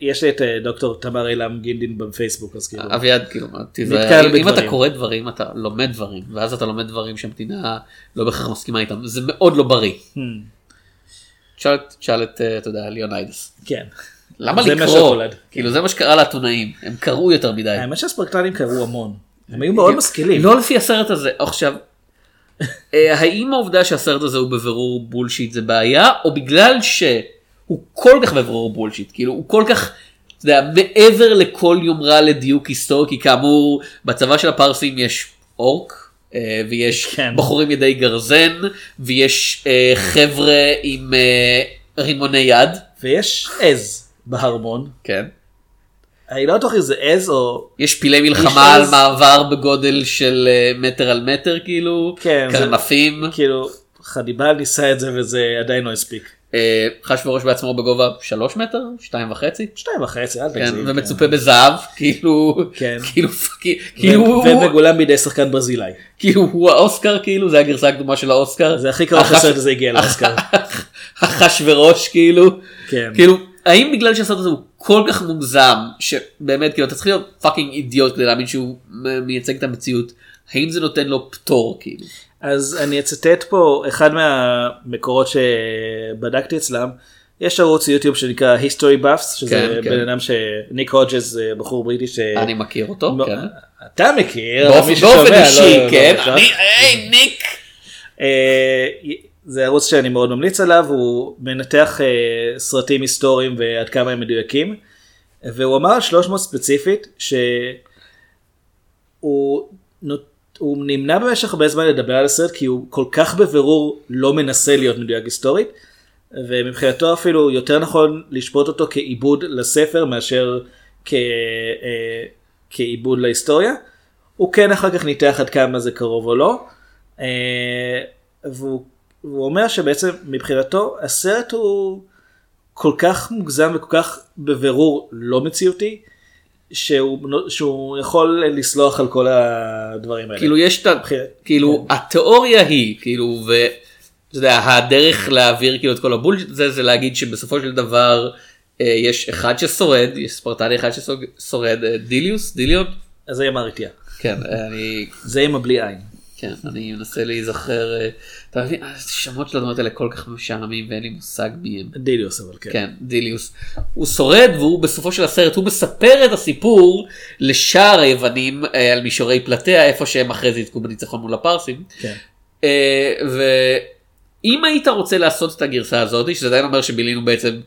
יש לי את אה, דוקטור תמר אילם גינדין בפייסבוק אז כאילו, אביעד כאילו תיזהר, אם- אם אתה. קורא דברים אתה לומד דברים ואז אתה לומד דברים שהמדינה לא בהכרח מסכימה איתם זה מאוד לא בריא. Hmm. תשאל את- אה, אתה יודע ליאוניידס. כן. למה לקרוא? שהתולד. כאילו זה מה שקרה לעיתונאים הם קראו יותר מדי. האמת שהספרטנים קראו המון, הם היו מאוד משכילים. לא לפי הסרט הזה עכשיו. אה, האם העובדה שהסרט הזה הוא בבירור bullshit זה בעיה או בגלל שהוא כל כך בבירור bullshit כאילו הוא כל כך. אתה יודע, מעבר לכל יומרה לדיוק היסטורי כי כאמור בצבא של הפרסים יש אורק ויש כן. בחורים ידי גרזן ויש אה, חבר'ה עם אה, רימוני יד ויש עז בהרמון, כן. אני לא בטוח אם זה עז או... יש פילי יש מלחמה על עז. מעבר בגודל של אה, מטר על מטר כאילו, כן, זה- קרנפים. כאילו, חניבל ניסה את זה וזה עדיין לא הספיק. אה, אחשוורוש בעצמו בגובה שלוש מטר, שתיים וחצי, שתיים וחצי, אל כן, תגזים. ומצופה בזהב, כאילו, כן. כאילו, כאילו, ומגולם בידי שחקן ברזילאי. כאילו הוא האוסקר, כאילו, זה הגרסה הקדומה של האוסקר. זה הכי קרוב החש- שהסרט הזה הגיע לאוסקר. אחשוורוש, כאילו, כן. כאילו, האם בגלל שהסרט הזה הוא כל כך מוגזם, שבאמת, כאילו, אתה צריך להיות fucking אידיוט כדי להאמין שהוא מייצג את המציאות, האם זה נותן לו פטור, כאילו? אז אני אצטט פה אחד מהמקורות שבדקתי אצלם. יש ערוץ יוטיוב שנקרא history buffs שזה כן, כן. בן אדם שניק רוג'ס זה בחור בריטי ש... אני מכיר אותו, לא, כן. אתה מכיר, באופן לא- אישי, לא- לא כן, בהכרח. אני, היי ניק. אה, זה ערוץ שאני מאוד ממליץ עליו, הוא מנתח אה, סרטים היסטוריים ועד כמה הם מדויקים, והוא אמר על 300 ספציפית שהוא נות- הוא נמנע במשך הרבה זמן לדבר על הסרט כי הוא כל כך בבירור לא מנסה להיות מדויק היסטורית, ומבחינתו אפילו יותר נכון לשפוט אותו כעיבוד לספר מאשר כ, אה, כעיבוד להיסטוריה. הוא כן אחר כך ניתח עד כמה זה קרוב או לא. אה, והוא, והוא אומר שבעצם מבחינתו הסרט הוא כל כך מוגזם וכל כך בבירור לא מציאותי, שהוא, שהוא יכול לסלוח על כל הדברים האלה. כאילו יש את ה... כאילו התיאוריה היא כאילו ואתה יודע הדרך להעביר כאילו את כל ה bullshit הזה זה להגיד שבסופו של דבר אה, יש אחד ששורד יש ספרטני אחד ששורד אה, דיליוס דיליון אז זה עם הרטייה. כן אני זה עם הבלי עין. כן אני מנסה להיזכר אה, אתה מבין השמות של הדמות האלה כל כך משעממים ואין לי מושג מי הם. דיליוס אבל כן. כן, דיליוס. הוא שורד והוא בסופו של הסרט, הוא מספר את הסיפור לשאר היוונים אה, על מישורי פלטיה, איפה שהם אחרי זה יזכו בניצחון מול הפרסים. כן. אה, ואם היית רוצה לעשות את הגרסה הזאת, שזה עדיין אומר שבילינו בעצם,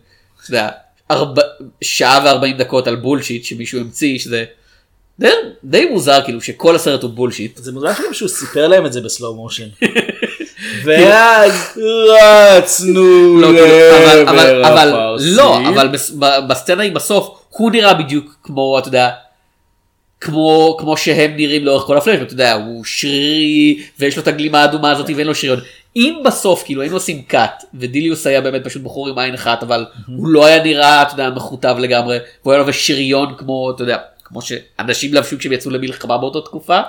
אתה יודע, שעה וארבעים דקות על בולשיט שמישהו המציא, שזה די, די מוזר כאילו שכל הסרט הוא בולשיט. זה מוזר שגם שהוא סיפר להם את זה בסלואו מושן. ואז רצנו לא, כאילו, אבל, אבל, לעבר אבל, הפרסים. לא, אבל בסצנה עם הסוף הוא נראה בדיוק כמו, אתה יודע, כמו, כמו שהם נראים לאורך כל הפלאש, אתה יודע, הוא שרירי ויש לו את הגלימה האדומה הזאת ואין לו שריון. אם בסוף כאילו היינו עושים קאט ודיליוס היה באמת פשוט בחור עם עין אחת אבל הוא לא היה נראה, אתה יודע, מכותב לגמרי, והוא היה לו שריון כמו, אתה יודע, כמו שאנשים לבשו כשהם יצאו למלחמה באותה תקופה.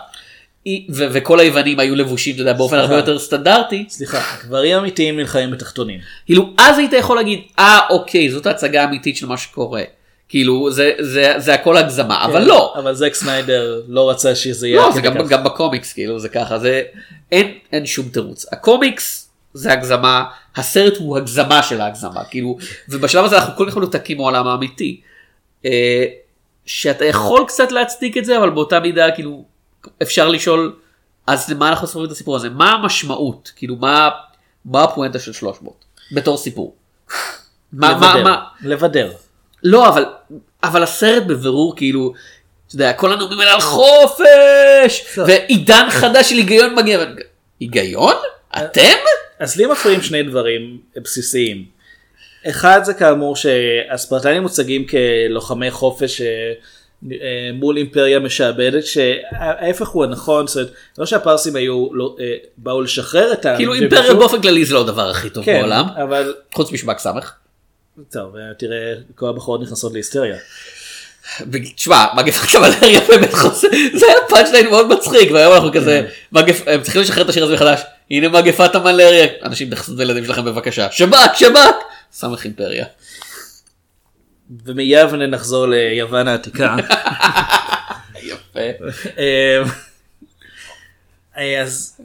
ו- וכל היוונים היו לבושים, אתה יודע, באופן הרבה יותר סטנדרטי. סליחה, גברים אמיתיים נלחמים בתחתונים. כאילו אז היית יכול להגיד אה אוקיי זאת ההצגה האמיתית של מה שקורה כאילו זה זה זה הכל הגזמה אבל כן, לא אבל זק סניידר לא רצה שזה יהיה. לא זה גם. גם בקומיקס כאילו זה ככה זה אין אין שום תירוץ הקומיקס זה הגזמה הסרט הוא הגזמה של ההגזמה כאילו ובשלב הזה אנחנו כל כך מנותקים מהעולם האמיתי. אה, שאתה יכול קצת להצדיק את זה אבל באותה מידה כאילו אפשר לשאול אז למה אנחנו סופרים את הסיפור הזה מה המשמעות כאילו מה מה הפואנטה של 300 בתור סיפור. מה מה לבדר. מה לבדר. לא אבל אבל הסרט בבירור כאילו. אתה יודע כל הנאומים האלה על חופש לא. ועידן חדש של היגיון מגיע. היגיון? אתם? אז לי מפריעים שני דברים בסיסיים. אחד זה כאמור שהספרטנים מוצגים כלוחמי חופש אה, אה, מול אימפריה משעבדת שההפך הוא הנכון, זאת אומרת, לא שהפרסים היו, לא, אה, באו לשחרר את העם. כאילו אימפריה פשוט- באופן כללי זה לא הדבר הכי טוב כן, בעולם. אבל חוץ משב"כ סמך. טוב, אה, תראה, כל הבחורות נכנסות להיסטריה. תשמע, מגפת המלריה באמת חוסר, זה היה פאנצ'ליין מאוד מצחיק, והיום אנחנו כזה, מגפ- הם צריכים לשחרר את השיר הזה מחדש, הנה מגפת המלריה, אנשים תחסו את הילדים שלכם בבקשה, שב"כ, שב"כ, סמך אימפריה. ומיבנה נחזור ליוון העתיקה. יפה. אה, אז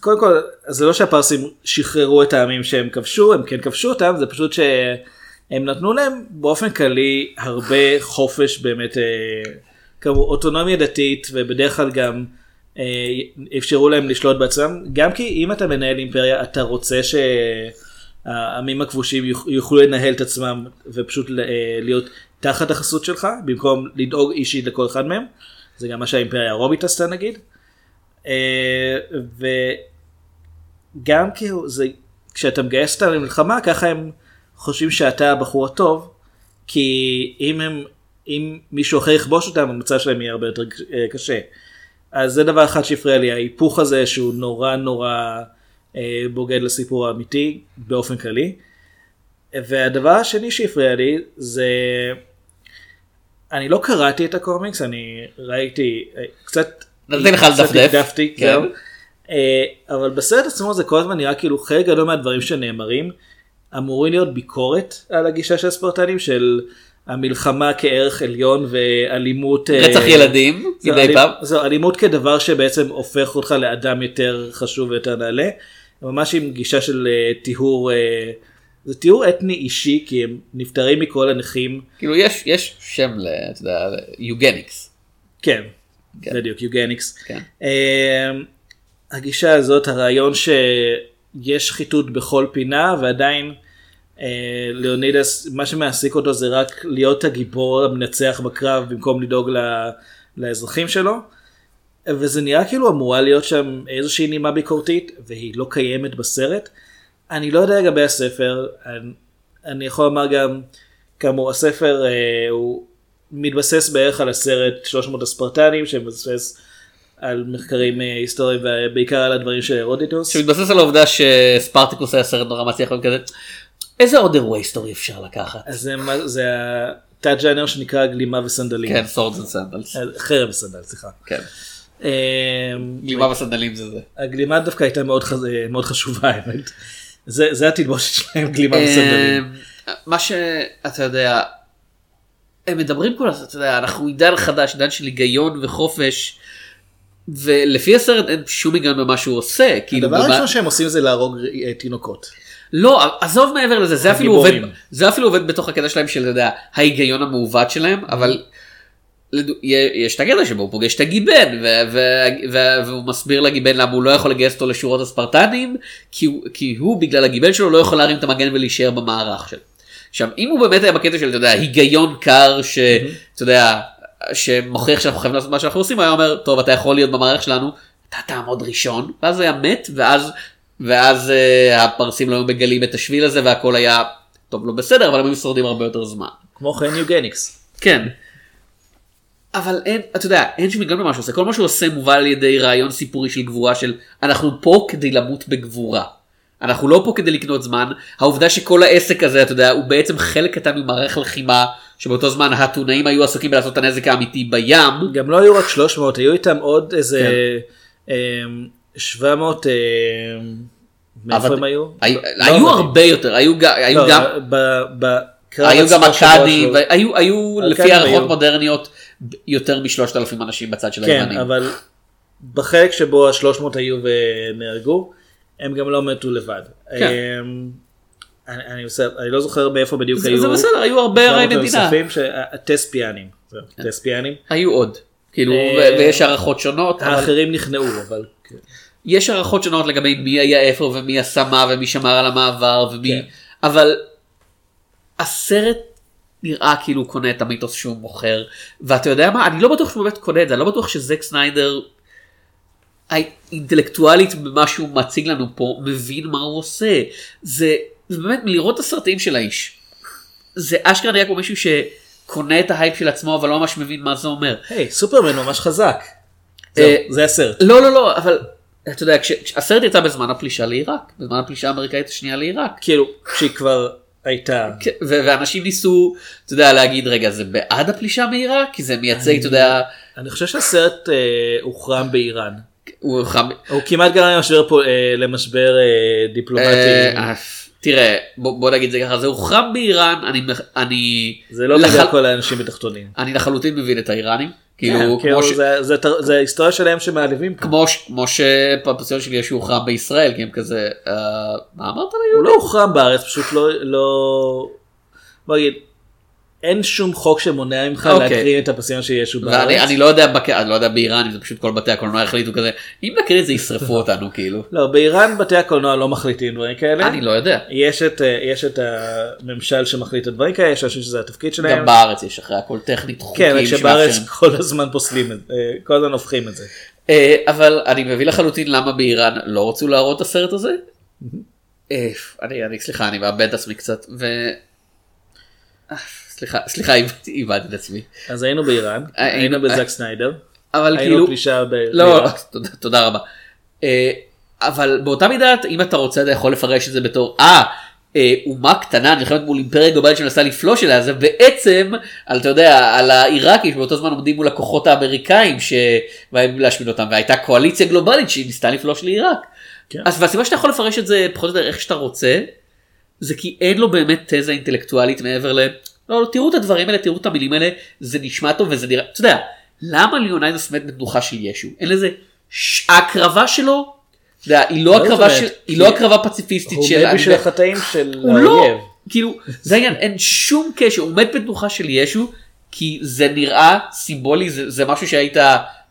קודם כל זה לא שהפרסים שחררו את העמים שהם כבשו הם כן כבשו אותם זה פשוט שהם נתנו להם באופן כללי הרבה חופש באמת אה, כמו אוטונומיה דתית ובדרך כלל גם אה, אפשרו להם לשלוט בעצמם גם כי אם אתה מנהל אימפריה אתה רוצה שהעמים הכבושים יוכ- יוכלו לנהל את עצמם ופשוט אה, להיות תחת החסות שלך במקום לדאוג אישית לכל אחד מהם. זה גם מה שהאימפריה הרומית עשתה נגיד. אה, וגם כאילו זה כשאתה מגייס אותם למלחמה ככה הם חושבים שאתה הבחור הטוב כי אם הם אם מישהו אחר יכבוש אותם המצב שלהם יהיה הרבה יותר אה, קשה. אז זה דבר אחד שהפריע לי ההיפוך הזה שהוא נורא נורא בוגד לסיפור האמיתי באופן כללי. והדבר השני שהפריע לי זה אני לא קראתי את הקומיקס אני ראיתי אה, קצת נתתי לך לדפדף. כן. אה, אבל בסרט עצמו זה כל הזמן נראה כאילו חלק גדול מהדברים שנאמרים אמורים להיות ביקורת על הגישה של הספרטנים של המלחמה כערך עליון ואלימות אה, רצח ילדים, מדי פעם. זו אלימות כדבר שבעצם הופך אותך לאדם יותר חשוב ויותר נעלה. ממש עם גישה של אה, טיהור, אה, זה טיהור אתני אישי כי הם נפטרים מכל הנכים. כאילו יש יש שם ל... אתה יודע, יוגניקס. כן, כן. בדיוק, יוגניקס. כן. אה, הגישה הזאת, הרעיון שיש שחיתות בכל פינה ועדיין אה, ליאונידס, מה שמעסיק אותו זה רק להיות הגיבור המנצח בקרב במקום לדאוג לאזרחים שלו. וזה נראה כאילו אמורה להיות שם איזושהי נימה ביקורתית והיא לא קיימת בסרט. אני לא יודע לגבי הספר, אני, אני יכול לומר גם, כאמור הספר אה, הוא מתבסס בערך על הסרט 300 הספרטנים שמבסס על מחקרים אה, היסטוריים ובעיקר על הדברים של הרודיטוס. שמתבסס על העובדה שספרטיקוס היה סרט נורא מצליח וכזה. איזה עוד אירועי היסטורי אפשר לקחת? אז זה, זה התת ג'אנר שנקרא גלימה וסנדלים. כן, swords ו sandals. אה, חרב וסנדל, סליחה. כן. אה, גלימה וסנדלים זה זה. הגלימה דווקא הייתה מאוד, חז... מאוד חשובה האמת. זה, זה התלבושת שלהם גלימה וסנדלים. אה, מה שאתה יודע, הם מדברים כל הזמן, אתה יודע, אנחנו עידן חדש, עידן של היגיון וחופש, ולפי הסרט אין שום היגיון במה שהוא עושה, כאילו, הדבר במה- הראשון שהם עושים זה להרוג אה, תינוקות. לא, עזוב מעבר לזה, זה אפילו עובד. זה אפילו עובד בתוך הקטע שלהם של, אתה יודע, ההיגיון המעוות שלהם, אבל יש את הקטע שבו הוא פוגש את הגיבן, והוא מסביר לגיבן למה הוא לא יכול לגייס אותו לשורות הספרטנים, כי הוא, כי הוא בגלל הגיבן שלו לא יכול להרים את המגן ולהישאר במערך שלו. עכשיו, אם הוא באמת היה בקטע של, אתה יודע, היגיון קר, שאתה יודע, שמוכיח שאנחנו חייבים לעשות מה שאנחנו עושים, הוא היה אומר, טוב, אתה יכול להיות במערך שלנו, אתה תעמוד ראשון, ואז היה מת, ואז, ואז uh, הפרסים לא היו מגלים את השביל הזה, והכל היה, טוב, לא בסדר, אבל הם היו שורדים הרבה יותר זמן. כמו כן יוגניקס. כן. אבל אין, אתה יודע, אין שום היגיון במה שהוא עושה, כל מה שהוא עושה מובל על ידי רעיון סיפורי של גבורה של אנחנו פה כדי למות בגבורה. אנחנו לא פה כדי לקנות זמן, העובדה שכל העסק הזה, אתה יודע, הוא בעצם חלק קטן ממערך לחימה, שבאותו זמן האתונאים היו עסוקים בלעשות את הנזק האמיתי בים. גם לא היו רק 300, היו איתם עוד איזה אה, 700, אה, מאיפה אבל- הם היו? היו, לא היו עבדים. הרבה יותר, היו, היו לא, גם, ב- בקרב היו גם אכ"דים, היו, היו לפי אכ"דים הערכות היו. מודרניות יותר משלושת אלפים אנשים בצד של כן, היוונים. אבל בחלק שבו ה-300 היו ונהרגו, הם גם לא מתו לבד. כן. אמ, אני, אני, בסדר, אני לא זוכר מאיפה בדיוק זה, היו. זה בסדר, היו הרבה 700 מדינה. ש- הטספיאנים. זהו, טספיאנים. היו עוד. כאילו, אה, ויש הערכות שונות, אבל האחרים נכנעו, אבל... כן. יש הערכות שונות לגבי מי היה איפה ומי עשה מה ומי שמר על המעבר ומי, כן. אבל הסרט נראה כאילו הוא קונה את המיתוס שהוא מוכר, ואתה יודע מה, אני לא בטוח שהוא באמת קונה את זה, אני לא בטוח שזק סניידר האינטלקטואלית במה שהוא מציג לנו פה מבין מה הוא עושה. זה, זה באמת לראות את הסרטים של האיש. זה אשכרה נראה כמו מישהו שקונה את ההייפ של עצמו אבל לא ממש מבין מה זה אומר. היי, סופרמן ממש חזק. אה, זהו, זה הסרט. לא לא לא אבל אתה יודע כש- כשהסרט יצא בזמן הפלישה לעיראק בזמן הפלישה האמריקאית השנייה לעיראק כאילו, כשהיא כבר הייתה. כן, ואנשים ניסו, אתה יודע, להגיד רגע זה בעד הפלישה לעיראק? כי זה מייצג, אתה יודע, אני חושב שהסרט אה, הוחרם באיראן. הוא חם... הוא כמעט גרם למשבר, אה, אה, דיפלומטי. אה, תראה, בוא, בוא נגיד זה ככה, זה הוחרם באיראן, אני, אני, זה לא לח- בגלל כל האנשים בתחתונים. אני לחלוטין מבין את האיראנים, כאילו, כמו, כאילו, ש... זה- זה זה ההיסטוריה שלהם שמעליבים. כמו, ש... כמו שפרפסיון שלי יש הוחרם בישראל, כי הם כזה, אה, מה אמרת הוא ליהודים? לא הוחרם בארץ, פשוט לא, לא... בוא נגיד, אין שום חוק שמונע ממך אוקיי. להקרין את הפסיון של ישו בארץ. ואני אני לא יודע, בק... אני לא יודע באיראן, אם זה פשוט כל בתי הקולנוע החליטו כזה, אם נקריא את זה ישרפו אותנו, כאילו, לא, באיראן בתי הקולנוע לא מחליטים דברים כאלה. אני לא יודע. יש את, אה, יש את הממשל שמחליט את דברים כאלה, יש אנשים שזה התפקיד שלהם. גם בארץ יש אחרי הכל טכנית חוקים כן, רק שבארץ שמאפשרים. כל הזמן פוסלים את זה, אה, כל הזמן הופכים את זה. אה, אבל אני מבין לחלוטין למה באיראן לא רצו להראות את הסרט הזה. אני, אני, סליחה, אני מאבד את עצמי קצת, ו... אה, סליחה, סליחה, איבדתי את עצמי. אז היינו באיראן, אה, היינו- היינו בזאק סניידר, אבל היינו כאילו, פלישה ב... לא. תודה, תודה רבה. אה, אבל באותה מידה, אם אתה רוצה, אתה יכול לפרש את זה בתור, אה, אה, אומה קטנה נלחמת מול אימפריה גלובלית שמנסה לפלוש אליה, זה בעצם, על, אתה יודע, על העיראקים שבאותו זמן עומדים מול הכוחות האמריקאים שבאים להשמיד אותם, והייתה קואליציה גלובלית שהיא ניסתה לפלוש לעיראק. כן. אז והסיבה שאתה יכול לפרש את זה פחות או יותר איך שאתה רוצה, זה כי אין לו באמת תזה אינטלקטואלית מעבר ל... לא, לא, תראו את הדברים האלה, תראו את המילים האלה, זה נשמע טוב וזה נראה... אתה יודע, למה ליאוניידס מת בתנוחה של ישו? אין לזה... ש... ההקרבה שלו, אתה יודע, היא לא מה הקרבה של... היא לא הקרבה פציפיסטית הוא של... מת אני בשביל מת- החטאים של הוא לא, האויב. כאילו, זה העניין, אין שום קשר, הוא מת בתנוחה של ישו, כי זה נראה סימבולי, זה, זה משהו שהיית,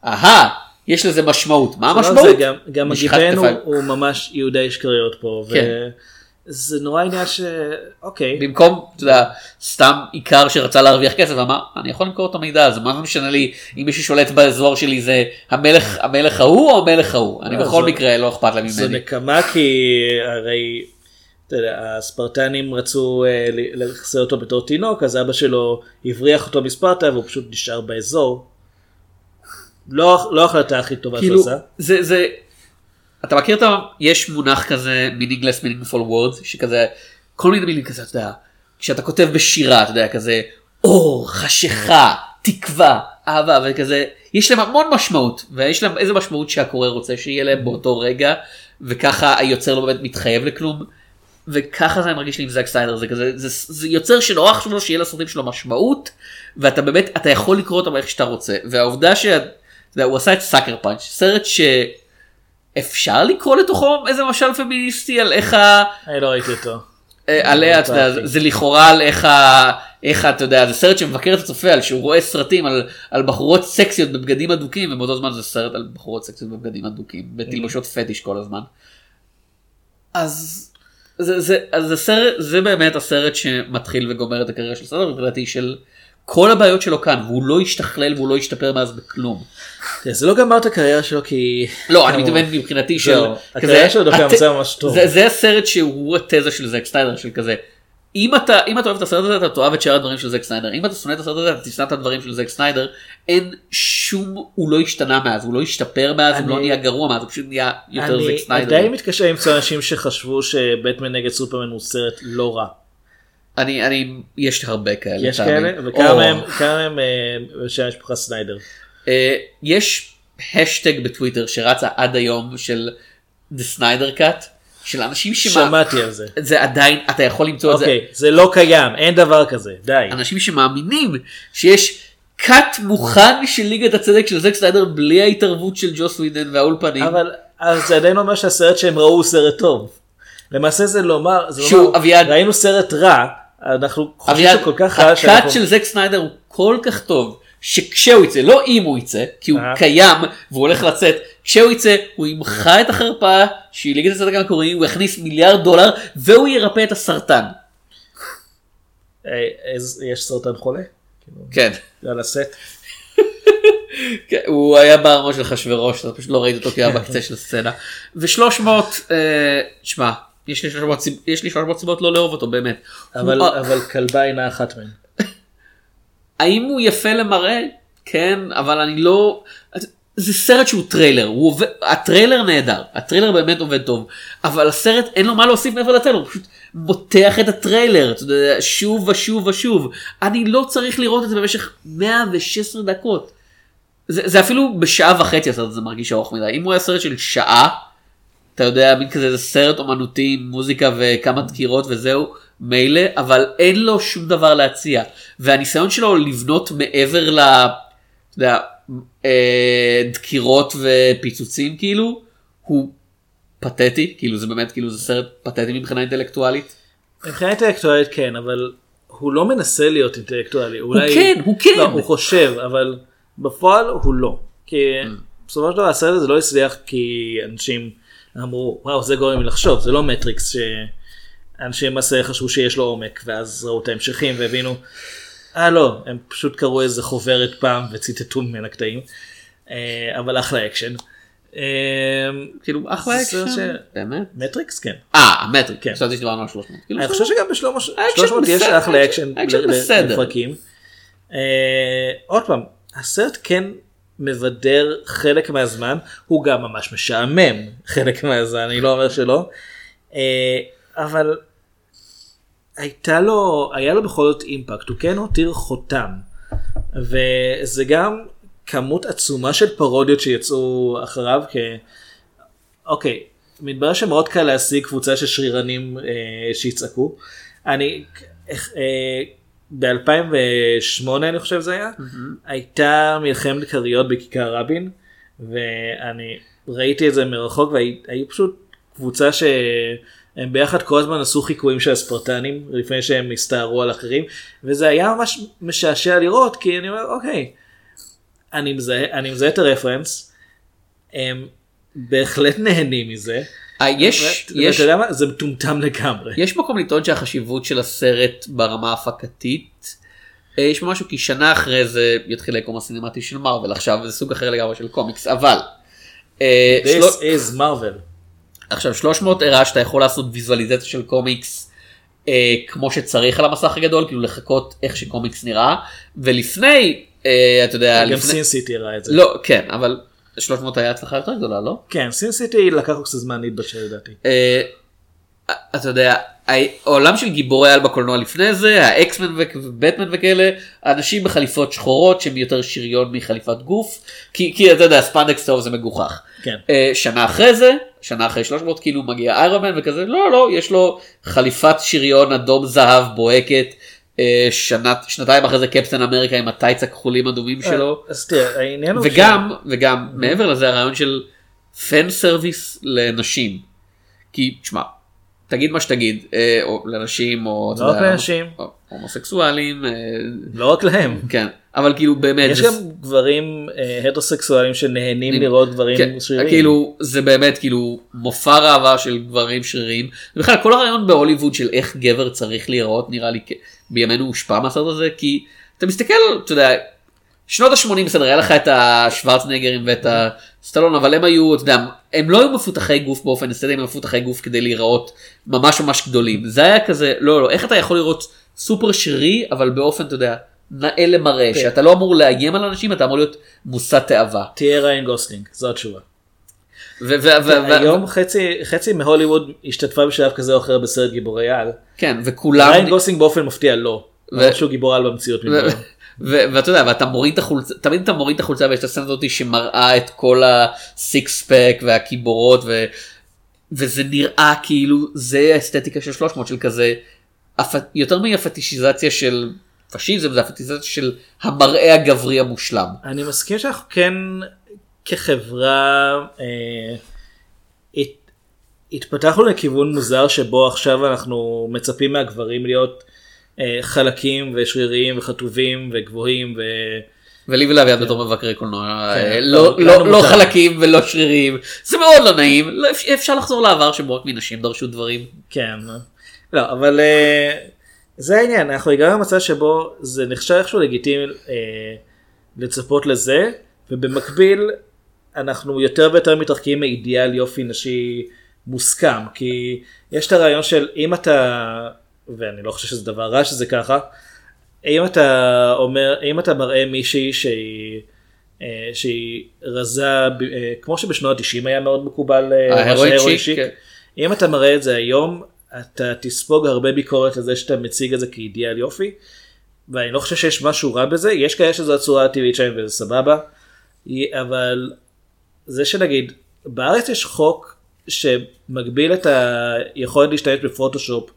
אהה, יש לזה משמעות, מה לא, המשמעות? זה גם- גם מגיבנו כתפיים. הוא ממש יהודי אשכריות פה, כן. וזה נורא עניין ש... אוקיי. במקום, אתה יודע, סתם עיקר שרצה להרוויח כסף, אמר, אני יכול למכור את המידע הזה, מה זה משנה לי אם מי ששולט באזור שלי זה המלך, המלך ההוא או המלך ההוא, אני לא, בכל זה- מקרה לא אכפת זה ממני. נקמה כי הרי אתה יודע, הספרטנים רצו אה, לחסר אותו בתור תינוק אז אבא שלו הבריח אותו מספרטה והוא פשוט נשאר באזור. לא לא ההחלטה הכי טובה שהוא כאילו, עשה. זה, זה, אתה מכיר את ה... יש מונח כזה meaningless meaningful words, שכזה, כל מיני מילים כזה, אתה יודע, כשאתה כותב בשירה, אתה יודע, כזה, אור, חשיכה, תקווה, אהבה, וכזה, יש להם המון משמעות, ויש להם איזה משמעות שהקורא רוצה שיהיה להם באותו רגע, וככה היוצר לא באמת מתחייב לכלום. וככה זה מרגיש לי עם זאק סטיינר זה כזה זה, זה יוצר שנורא חשוב לו שיהיה לסרטים שלו משמעות ואתה באמת אתה יכול לקרוא אותם איך שאתה רוצה והעובדה שהוא עשה את סאקר פאנץ' סרט שאפשר לקרוא לתוכו איזה משל פמיניסטי על איך ה... אני לא ראיתי אותו. אה, עליה, אתה יודע, זה- לכאורה על איך ה... איך אתה יודע, זה סרט שמבקר את הצופה על שהוא רואה סרטים על, על בחורות סקסיות בבגדים אדוקים ובאותו זמן זה סרט על בחורות סקסיות בבגדים אדוקים בתלבושות פטיש כל הזמן. אז זה, זה, אז זה, סרט, זה באמת הסרט שמתחיל וגומר את הקריירה של סרט מבחינתי של כל הבעיות שלו כאן והוא לא השתכלל והוא לא השתפר מאז בכלום. תראה, זה לא גמר את הקריירה שלו כי... לא, אני מתכוון מבחינתי של... הקריירה שלו דווקא מצא ממש טוב. זה, הסרט שהוא התזה של זק סניידר של כזה. אם אתה אם אתה אוהב את הסרט הזה אתה תאהב את שאר הדברים של זק סניידר אם אתה שונא את הסרט הזה אתה תשנא את הדברים של זק סניידר אין שום הוא לא השתנה מאז הוא לא השתפר מאז הוא אני- לא נהיה גרוע מאז הוא פשוט נהיה יותר אני זק סניידר. עדיין מתקשה למצוא אנשים שחשבו שבאטמן נגד סופרמן הוא סרט לא רע. אני אני יש הרבה כאלה. יש. כאלה? וכמה או, מהם כמה אה, של המשפחה סניידר. אה, יש האשטג בטוויטר שרצה עד היום של The Snyder Cut של אנשים. שמעתי על זה. זה עדיין אתה יכול למצוא את זה אוקיי, זה לא קיים, אין דבר כזה, די. אנשים שמאמינים שיש cut מוכן של ליגת הצדק של זק סניידר בלי ההתערבות של ג'וס ווידן והאולפנים. אבל אז זה עדיין אומר שהסרט שהם ראו הוא סרט טוב. למעשה זה לומר, זה שהוא, לומר, אביעד- ראינו סרט רע, אנחנו חושבים שהוא כל כך רע ה cut. של זק סניידר הוא כל כך טוב שכשהוא יצא לא אם הוא יצא כי הוא אה. קיים והוא הולך לצאת כשהוא יצא הוא ימחא את החרפה שהיא ליגת הצדק המקורי הוא יכניס מיליארד דולר והוא ירפא את הסרטן. אה, יש סרטן חולה? כאילו, כן. על הסט. כן, הוא היה בארמון של אחשוורוש, אתה פשוט לא ראית אותו כי היה בקצה של הסצנה. ו-300, אה, שמע, יש לי 300 סיב- יש לי 300 סיבות לא לאהוב אותו באמת. אבל הוא- אבל כלבה אינה אחת מהן. האם הוא יפה למראה? כן, אבל אני לא... זה סרט שהוא טריילר, הוא עובד... הטריילר נהדר, הטריילר באמת עובד טוב, אבל הסרט אין לו מה להוסיף מעבר לטריילר, הוא פשוט מותח את הטריילר אתה יודע, שוב ושוב ושוב אני לא צריך לראות את זה במשך 116 דקות. זה, זה אפילו בשעה וחצי הסרט הזה מרגיש ארוך מדי אם הוא היה סרט של שעה אתה יודע מין כזה זה סרט אומנותי עם מוזיקה וכמה דקירות וזהו מילא אבל אין לו שום דבר להציע והניסיון שלו לבנות מעבר ל... אתה יודע, אה, דקירות ופיצוצים כאילו הוא פתטי כאילו זה באמת כאילו זה סרט פתטי מבחינה אינטלקטואלית. מבחינה אינטלקטואלית כן אבל הוא לא מנסה להיות אינטלקטואלי. הוא כן, הוא כן. לא, הוא חושב אבל בפועל הוא לא. כי בסופו של דבר הסרט הזה לא הצליח כי אנשים אמרו וואו זה גורם לי לחשוב זה לא מטריקס שאנשים למעשה חשבו שיש לו עומק ואז ראו את ההמשכים והבינו. אה לא הם פשוט קראו איזה חוברת פעם וציטטו ממנה קטעים. אה, אבל אחלה אקשן. אה, כאילו אחלה אקשן באמת. מטריקס כן. אה המטריקס כן. חשבתי שדיברנו על 300. כאילו, אני חושב שגם בשלוש האקשן 300 יש אחלה אקשן. לפרקים. אה, עוד פעם הסרט כן מבדר חלק מהזמן הוא גם ממש משעמם חלק מהזמן אני לא אומר שלא. אה, אבל הייתה לו היה לו בכל זאת אימפקט הוא כן הותיר חותם. וזה גם כמות עצומה של פרודיות שיצאו אחריו כי אוקיי מתברר שמאוד קל להשיג קבוצה של שרירנים אה, שיצעקו. אני אה, ב-2008 אני חושב זה היה הייתה מלחמת כריות בכיכר רבין ואני ראיתי את זה מרחוק והיו פשוט קבוצה שהם ביחד כל הזמן עשו חיקויים של הספרטנים לפני שהם הסתערו על אחרים וזה היה ממש משעשע לראות כי אני אומר אוקיי אני מזהה, אני מזהה את הרפרנס הם בהחלט נהנים מזה. אה, יש ואתה יש יודע מה זה מטומטם לגמרי. יש מקום לטעון שהחשיבות של הסרט ברמה ההפקתית אה, יש משהו כי שנה אחרי זה יתחיל היקום הסינמטי של מארוול עכשיו זה סוג אחר לגמרי של קומיקס אבל. אה, This is Marvel. עכשיו 300 הראה שאתה יכול לעשות ויזואליזציה של קומיקס אה, כמו שצריך על המסך הגדול כאילו לחכות איך שקומיקס נראה ולפני אה, אתה יודע גם לפני... סין סיטי הראה את זה. לא כן אבל 300 היה הצלחה יותר גדולה לא? כן סין סיטי לקח קצת זמן להתבשל לדעתי. אה, אתה יודע העולם של גיבורי על בקולנוע לפני זה האקסמן ובטמן וכאלה אנשים בחליפות שחורות שהם יותר שריון מחליפת גוף כי, כי אתה יודע ספנדקס טוב זה מגוחך. כן. אה, שנה אחרי זה שנה אחרי 300 כאילו מגיע איירמן וכזה לא לא יש לו חליפת שריון אדום זהב בוהקת. אה, שנה, שנתיים אחרי זה קפטן אמריקה עם הטייץ הכחולים אדומים שלו. אז תראה העניין הוא וגם וגם מעבר לזה הרעיון של fan service לנשים. כי תשמע תגיד מה שתגיד אה, או לנשים או לא רק לנשים. הומוסקסואלים אה, לא רק להם. כן אבל כאילו באמת יש גם גברים אה, הטרוסקסואלים שנהנים לראות גברים כן, שרירים. כאילו זה באמת כאילו מופע ראווה של גברים שרירים. בכלל כל הרעיון בהוליווד של איך גבר צריך להיראות נראה לי כ- בימינו הושפע מהסרט הזה כי אתה מסתכל אתה יודע שנות ה-80 בסדר היה לך את השוורצנגרים ואת הסטלון אבל הם היו אתה יודע הם לא היו מפותחי גוף באופן אסתטי הם היו מפותחי גוף כדי להיראות ממש ממש גדולים זה היה כזה לא לא איך אתה יכול לראות סופר שרירי אבל באופן אתה יודע נאה למראה כן. שאתה לא אמור לאיים על אנשים אתה אמור להיות מושא תאווה. תהיה ריאן גוסלינג זו התשובה. ו- ו- ו- ו- היום חצי מהוליווד השתתפה בשלב כזה או אחר בסרט גיבורי על. כן וכולם ריאן גוסלינג באופן מפתיע לא. שהוא גיבור על במציאות. ואתה יודע ואתה מוריד את החולצה תמיד אתה מוריד את החולצה ויש את הסצנה הזאת שמראה את כל הסיקס פק והכיבורות ו- וזה נראה כאילו זה האסתטיקה של 300 של כזה אפ- יותר מהפטישיזציה של פשיזם זה הפטישיזציה של המראה הגברי המושלם. אני מסכים שאנחנו כן כחברה אה, הת, התפתחנו לכיוון מוזר שבו עכשיו אנחנו מצפים מהגברים להיות אה, חלקים ושריריים וחטובים וגבוהים ו... ולי ולאביעד בתור מבקרי קולנוע כן, אה, לא, לא, לא, לא מותר. חלקים ולא שרירים זה מאוד לא נעים לא, אפ- אפשר לחזור לעבר שבו רק מנשים דרשו דברים. כן. לא אבל אה, זה העניין אנחנו הגענו למצב שבו זה נחשב איכשהו לגיטימי אה, לצפות לזה ובמקביל אנחנו יותר ויותר מתרחקים מאידיאל יופי נשי מוסכם כי יש את הרעיון של אם אתה ואני לא חושב שזה דבר רע שזה ככה אם אתה אומר אם אתה מראה מישהי שהיא. אה, שהיא רזה אה, כמו שבשנות ה-90 היה מאוד מקובל אה, שיק, שיק. כן. אם אתה מראה את זה היום אתה תספוג הרבה ביקורת על זה שאתה מציג את זה כאידיאל יופי. ואני לא חושב שיש משהו רע בזה, יש כאלה שזו הצורה הטבעית שלהם וזה סבבה. אבל זה שנגיד, בארץ יש חוק שמגביל את היכולת להשתמש בפוטושופ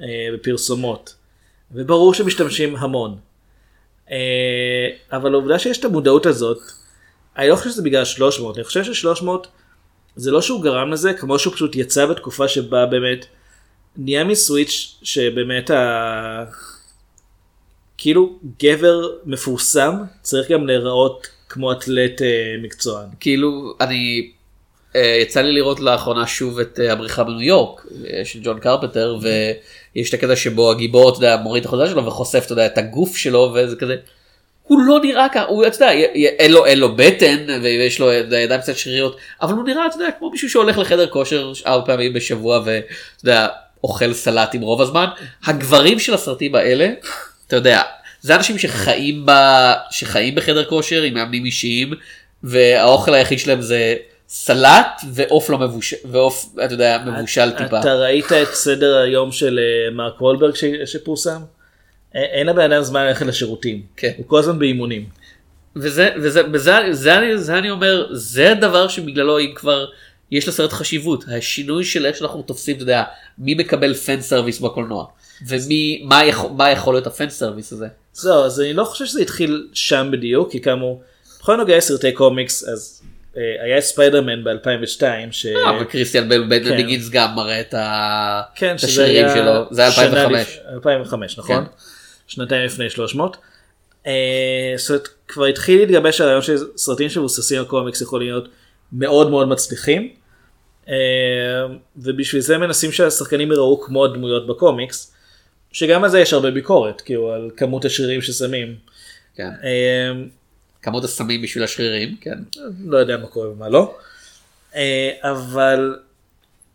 אה, בפרסומות. וברור שמשתמשים המון. אה, אבל העובדה שיש את המודעות הזאת, אני לא חושב שזה בגלל 300, אני חושב ש-300 זה לא שהוא גרם לזה, כמו שהוא פשוט יצא בתקופה שבה באמת נהיה מסוויץ' שבאמת ה... כאילו גבר מפורסם צריך גם להיראות כמו אתלט אה, מקצוען. כאילו אני אה, יצא לי לראות לאחרונה שוב את אה, הבריחה בניו יורק של ג'ון קרפטר ויש את הקטע שבו הגיבור אתה יודע, מוריד את החולצה שלו וחושף אתה יודע, את הגוף שלו וזה כזה. הוא לא נראה ככה, הוא אתה יודע, אין לו, אין לו בטן ויש לו ידיים קצת שריריות אבל הוא נראה אתה יודע, כמו מישהו שהולך לחדר כושר ארבע פעמים בשבוע ואתה יודע, אוכל סלטים רוב הזמן. הגברים של הסרטים האלה, אתה יודע, זה אנשים שחיים, ב... שחיים בחדר כושר עם מאמנים אישיים והאוכל היחיד שלהם זה סלט ועוף לא מבושל, ועוף אתה יודע מבושל טיפה. אתה ראית את סדר היום של אה, מרק וולברג ש- שפורסם? אין לבן אדם זמן ללכת לשירותים. כן. הוא כל הזמן באימונים. וזה וזה וזה זה אני זה אני אומר זה הדבר שבגללו אם כבר יש לסרט חשיבות השינוי של איך שאנחנו תופסים אתה יודע מי מקבל fan service בקולנוע ומי מה יכול מה יכול להיות ה fan service הזה. זהו, אז אני לא חושב שזה התחיל שם בדיוק, כי כאמור, בכל נוגע לסרטי קומיקס, אז אה, היה ספיידרמן ב-2002, ש... אה, וכריסטיאן בייל כן. גם מראה את כן, השרירים היה שלו זה היה שנה 2005. לפ- 2005, נכון? כן. שנתיים לפני 300. אה, זאת אומרת, כבר התחיל להתגבש הרעיון שסרטים שמבוססים על קומיקס יכולים להיות מאוד מאוד מצליחים. אה, ובשביל זה מנסים שהשחקנים יראו כמו הדמויות בקומיקס, שגם על זה יש הרבה ביקורת, כאילו על כמות השרירים ששמים. כן. אה, כמות הסמים בשביל השרירים כן. לא יודע מה קורה ומה לא. אה, אבל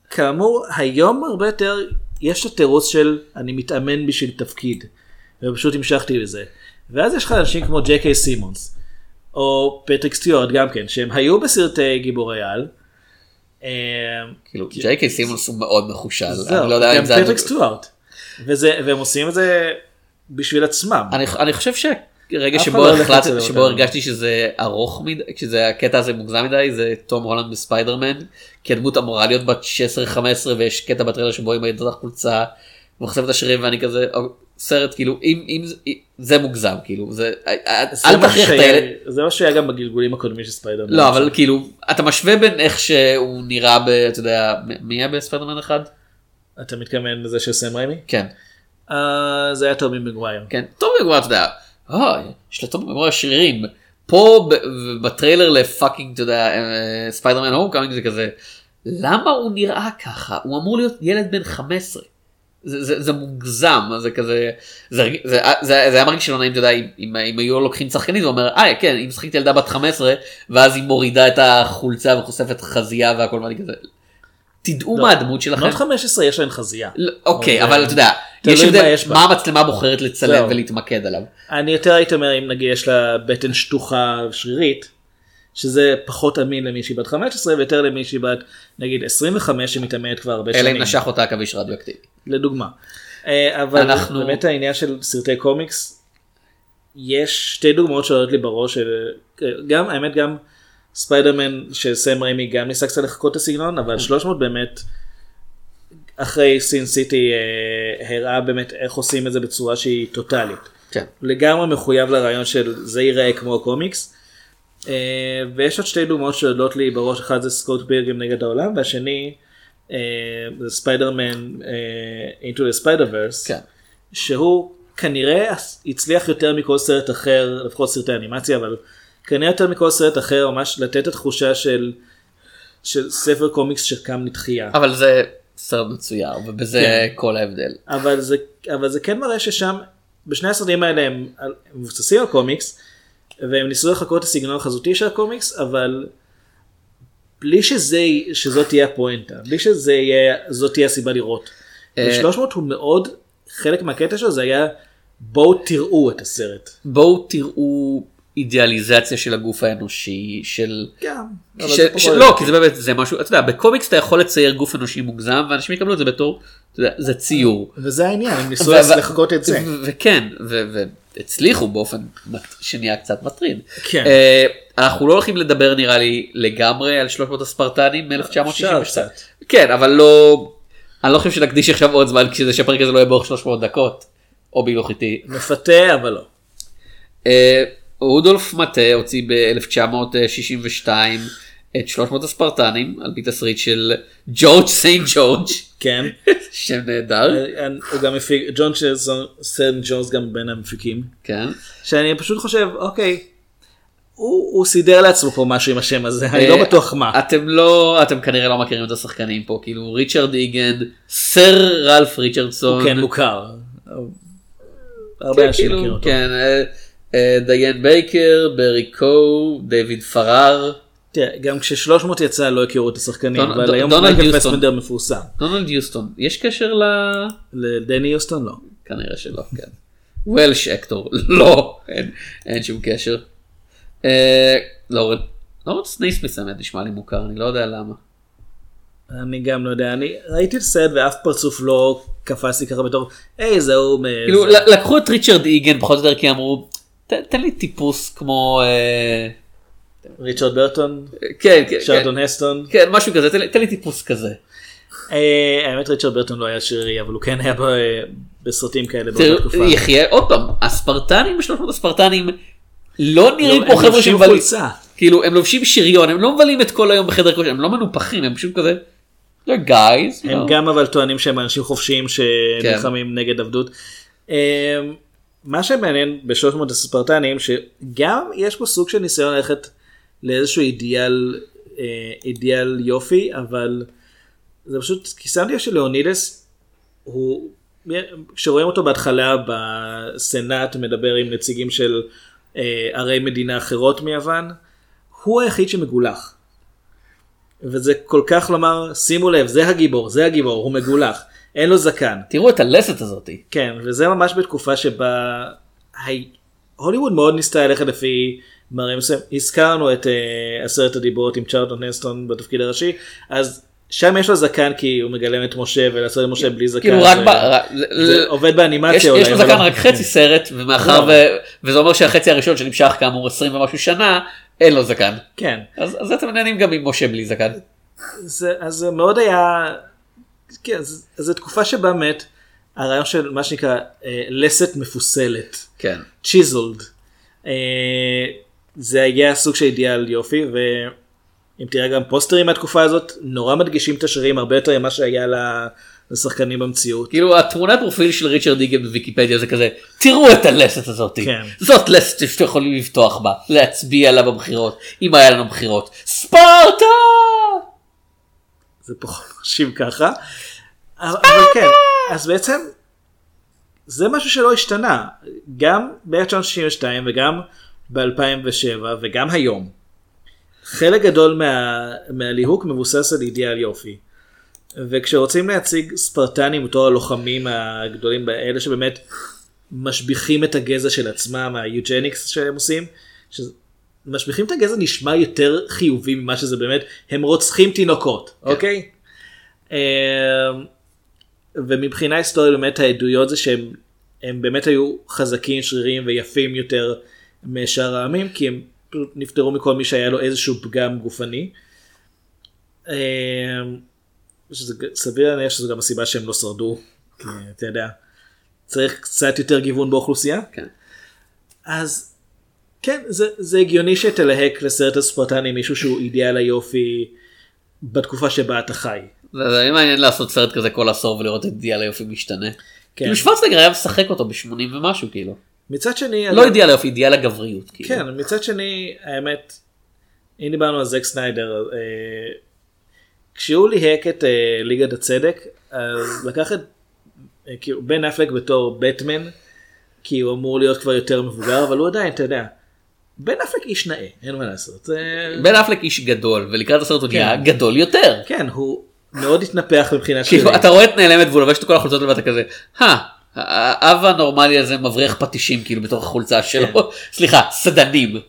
כאמור היום הרבה יותר יש את התירוץ של אני מתאמן בשביל תפקיד. ופשוט המשכתי לזה. ואז יש לך אנשים כמו ג'יי קיי סימונס. או פטריק סטיוארט גם כן שהם היו בסרטי גיבורי על. אה, כאילו ג'יי קיי סימונס הוא מאוד muscle. אני לא יודע גם אם זה פטריק הדוג- סטיוארט. וזה, והם עושים את זה בשביל עצמם. אני, אני חושב שרגע שבו, לא בהחלט, שבו. הרגשתי שזה ארוך מדי, שזה הקטע הזה מוגזם מדי, זה תום הולנד בספיידרמן, כי הדמות אמורה להיות בת 16-15 ויש קטע בטריילר שבו הוא מרים חולצה וחושפת את השרירים ואני כזה, "או, סרט כאילו, אם, אם זה, מוגזם כאילו, זה, זה אל מה תכריח את הילד. זה מה שהיה גם בגלגולים הקודמים של ספיידרמן. לא אבל כאילו אתה משווה בין איך שהוא נראה ב... אתה יודע מי היה בספיידרמן אחד? אתה מתכוון לזה של סם ריימי? כן. אה, זה היה טובי מגווייר. כן, טובי מגווייר, אתה יודע, אה, יש לטובי מגווייר שרירים. פה בטריילר ל fucking, אתה יודע, אה, ספיידרמן Homecoming זה כזה, למה הוא נראה ככה? הוא אמור להיות ילד בן 15. זה, זה, זה מוגזם, זה כזה, זה, זה, זה, זה, היה מרגיש לא נעים, אתה יודע, אם, אם, אם היו לוקחים שחקנית, הוא אומר, אה, כן, אם משחקת ילדה בת 15, ואז היא מורידה את החולצה וחושפת חזייה והכל, ואני כזה, תדעו מה הדמות שלכם. בנות 15 יש להן חזייה. לא, אוקיי, אבל, אתה יודע, יש מה הבדל, בה. מה המצלמה בוחרת לצלם זהו. ולהתמקד עליו. אני יותר הייתי אומר אם נגיד יש לה בטן שטוחה שרירית, שזה פחות אמין למישהי בת 15 ויותר למישהי בת נגיד 25 שמתאמנת כבר הרבה שנים. אם נשך אותה עכביש רדיואקטיבי. לדוגמה. אה, אבל אנחנו- באמת העניין של סרטי קומיקס, יש שתי דוגמאות שעולות לי בראש, של- גם האמת גם ספיידרמן של סם ריימי גם ניסה קצת לחקות את הסגנון, אבל 300 באמת אחרי סין סיטי אה, הראה באמת איך עושים את זה בצורה שהיא טוטאלית. כן. לגמרי מחויב לרעיון של זה ייראה כמו הקומיקס. אה, ויש עוד שתי דוגמאות שעולות לי בראש, אחד זה סקוט פירגים נגד העולם והשני אה, זה ספיידרמן אה, into the spider verse כן. שהוא כנראה הצליח יותר מכל סרט אחר לפחות סרטי אנימציה אבל כנראה יותר מכל סרט אחר ממש לתת את התחושה של של ספר קומיקס שקם לתחייה. אבל זה סרט מצויר, ובזה כן. כל ההבדל. אבל זה, אבל זה כן מראה ששם, בשני הסרטים האלה הם, הם מבוססים על קומיקס, והם ניסו לחקות את הסגנון החזותי של הקומיקס, אבל בלי שזה, שזאת תהיה הפואנטה, בלי שזה יהיה, זאת תהיה הסיבה לראות. אה, ב-300 הוא מאוד, חלק מהקטע שלו זה היה בואו תראו את הסרט. בואו תראו אידיאליזציה של הגוף האנושי של גם. אבל ש- ש- לא כי זה באמת זה משהו אתה יודע בקומיקס אתה יכול לצייר גוף אנושי מוגזם ואנשים יקבלו את זה בתור אתה יודע, זה ציור. וזה העניין, הם ניסו לחכות את זה. וכן והצליחו באופן שנהיה קצת מטריד. כן. אה, אנחנו לא הולכים לדבר נראה לי לגמרי על 300 הספרטנים אפשר מ-1962. קצת. כן אבל לא אני לא חושב שנקדיש עכשיו עוד זמן כדי שהפרק הזה לא יהיה באורך 300 דקות. או בהילוך איטי. מפתה אבל לא. אה, רודולף מטה הוציא ב-1962 את 300 הספרטנים על פי תסריט של ג'ורג' סיינט ג'ורג' כן. שם נהדר. אה, הוא גם מפיק, ג'ון סרן ג'ונס גם בין המפיקים. כן. שאני פשוט חושב, אוקיי, הוא הוא סידר לעצמו פה משהו עם השם הזה, אני לא אה, בטוח מה. אתם לא אתם כנראה לא מכירים את השחקנים פה כאילו ריצ'רד איגן סר רלף ריצ'רדסון. הוא כן מוכר. הרבה אנשים כאילו, מכירים אותו. כן, אה, אה, דיין בייקר, ברי קו, דיוויד פרר, תראה, גם כש-300 יצא לא הכירו את השחקנים, דונ- אבל דונ- היום מייקל. פסמנדר מפורסם. דונלד יוסטון, יש קשר ל... לדני יוסטון לא. כנראה שלא, כן. וולש אקטור, לא, אין, אין שום קשר. אה, לורנס, לורנס נייסמיס האמת נשמע לי מוכר, אני לא יודע למה. אני גם לא יודע, אני ראיתי את הסרט ואף פרצוף לא קפץ לי ככה בתור, היי זהו, כאילו זה." ל- לקחו את ריצ'רד איגן פחות או יותר כי אמרו, "ת- תן לי טיפוס כמו, אה, ריצ'רד ברטון, כן, כן, שרדון כן, הסטון. כן, משהו כזה, תן לי- תן לי טיפוס כזה. אה, האמת ריצ'רד ברטון לא היה שרירי, אבל הוא כן היה בסרטים כאלה באותה תקופה. יחיה עוד פעם, הספרטנים, 300 הספרטנים, לא נראים לא, כמו הם חבר'ה שמבלים. כאילו הם לובשים שריון, הם לא מבלים את כל היום בחדר כושר, הם לא מנופחים, הם פשוט כזה, they're guys, you הם know. גם אבל טוענים שהם אנשים חופשיים כן. שנלחמים נגד עבדות. מה שמעניין ב-300 הספרטנים שגם יש פה סוג של ניסיון ללכת לאיזשהו אידיאל אה, אידיאל יופי אבל זה פשוט כי שמתי לב שלאונידס הוא כשרואים אותו בהתחלה בסנאט מדבר עם נציגים של אה, ערי מדינה אחרות מיוון הוא היחיד שמגולח. וזה כל כך לומר שימו לב זה הגיבור זה הגיבור הוא מגולח אין לו זקן תראו את הלסת הזאתי. כן וזה ממש בתקופה שבה הי- הוליווד מאוד ניסתה ללכת לפי מראה מסוים הזכרנו את uh, עשרת הדיברות עם צ'ארלטון הנסטון בתפקיד הראשי אז שם יש לו זקן כי הוא מגלם את משה ולעשות את משה בלי זקן. כאילו רק ו- ב... זה עובד באנימציה יש אולי. יש לו זקן לא- רק חצי סרט, ומאחר לא. ו... וזה אומר שהחצי הראשון שנמשך כאמור 20 ומשהו שנה, אין לו זקן. כן אז אז אתם נהנים גם עם משה בלי זקן. זה, אז זה מאוד היה, כן, ז- זו תקופה שבה באמת הרעיון של מה שנקרא אה, לסת מפוסלת, כן. צ'יזולד, אה, זה היה סוג של אידיאל יופי ואם תראה גם פוסטרים מהתקופה הזאת נורא מדגישים את השרירים הרבה יותר ממה שהיה ל- לשחקנים במציאות. כאילו התמונת פרופיל של ריצ'רד איגן בוויקיפדיה זה כזה תראו את הלסת הזאתי כן. זאת לסת שאתם יכולים לבטוח בה להצביע לה בבחירות אם היה לנו בחירות ספרטה זה פחות חושב ככה. אבל כן, אז בעצם זה משהו שלא השתנה. גם ב-1962 וגם ב-2007 וגם היום. חלק גדול מה, מהליהוק מבוסס על אידיאל יופי. וכשרוצים להציג ספרטנים בתור הלוחמים הגדולים האלה שבאמת משביחים את הגזע של עצמם, היוג'ניקס שהם עושים, משביחים את הגזע נשמע יותר חיובי ממה שזה באמת, הם רוצחים תינוקות, אוקיי? אמ, ומבחינה היסטורית באמת העדויות זה שהם הם באמת היו חזקים, שרירים ויפים יותר משאר העמים, כי הם פשוט נפטרו מכל מי שהיה לו איזשהו פגם גופני. אמ, שזה סביר להניח שזו גם הסיבה שהם לא שרדו, כי אתה יודע, צריך קצת יותר גיוון באוכלוסייה. כן. אז כן, זה, זה הגיוני שתלהק לסרט הספרטני מישהו שהוא אידיאל היופי בתקופה שבה אתה חי. זה זה מעניין לעשות סרט כזה כל עשור ולראות את אידיאל היופי משתנה. כן. כאילו שוורצנגר היה משחק אותו ב-80 ומשהו כאילו. מצד שני, לא אידיאל היופי אידיאל הגבריות. כאילו. כן, מצד שני, האמת, אם דיברנו על זק סניידר, אה, כשהוא ליהק את אה, ליגת הצדק, אז לקח את אה, כאילו, בן אפלק בתור בטמן, כי הוא אמור להיות כבר יותר מבוגר, אבל הוא עדיין, אתה יודע, בן אפלק איש נאה, אין מה לעשות. בן אפלק איש גדול ולקראת הסרט הוא כן. נהיה גדול יותר. כן, הוא מאוד התנפח מבחינה שלי. אתה רואה את נעלמת והוא לובש את כל החולצות ואתה כזה, הא, האב הנורמלי הזה מבריח פטישים כאילו בתוך החולצה שלו, סליחה, סדנים.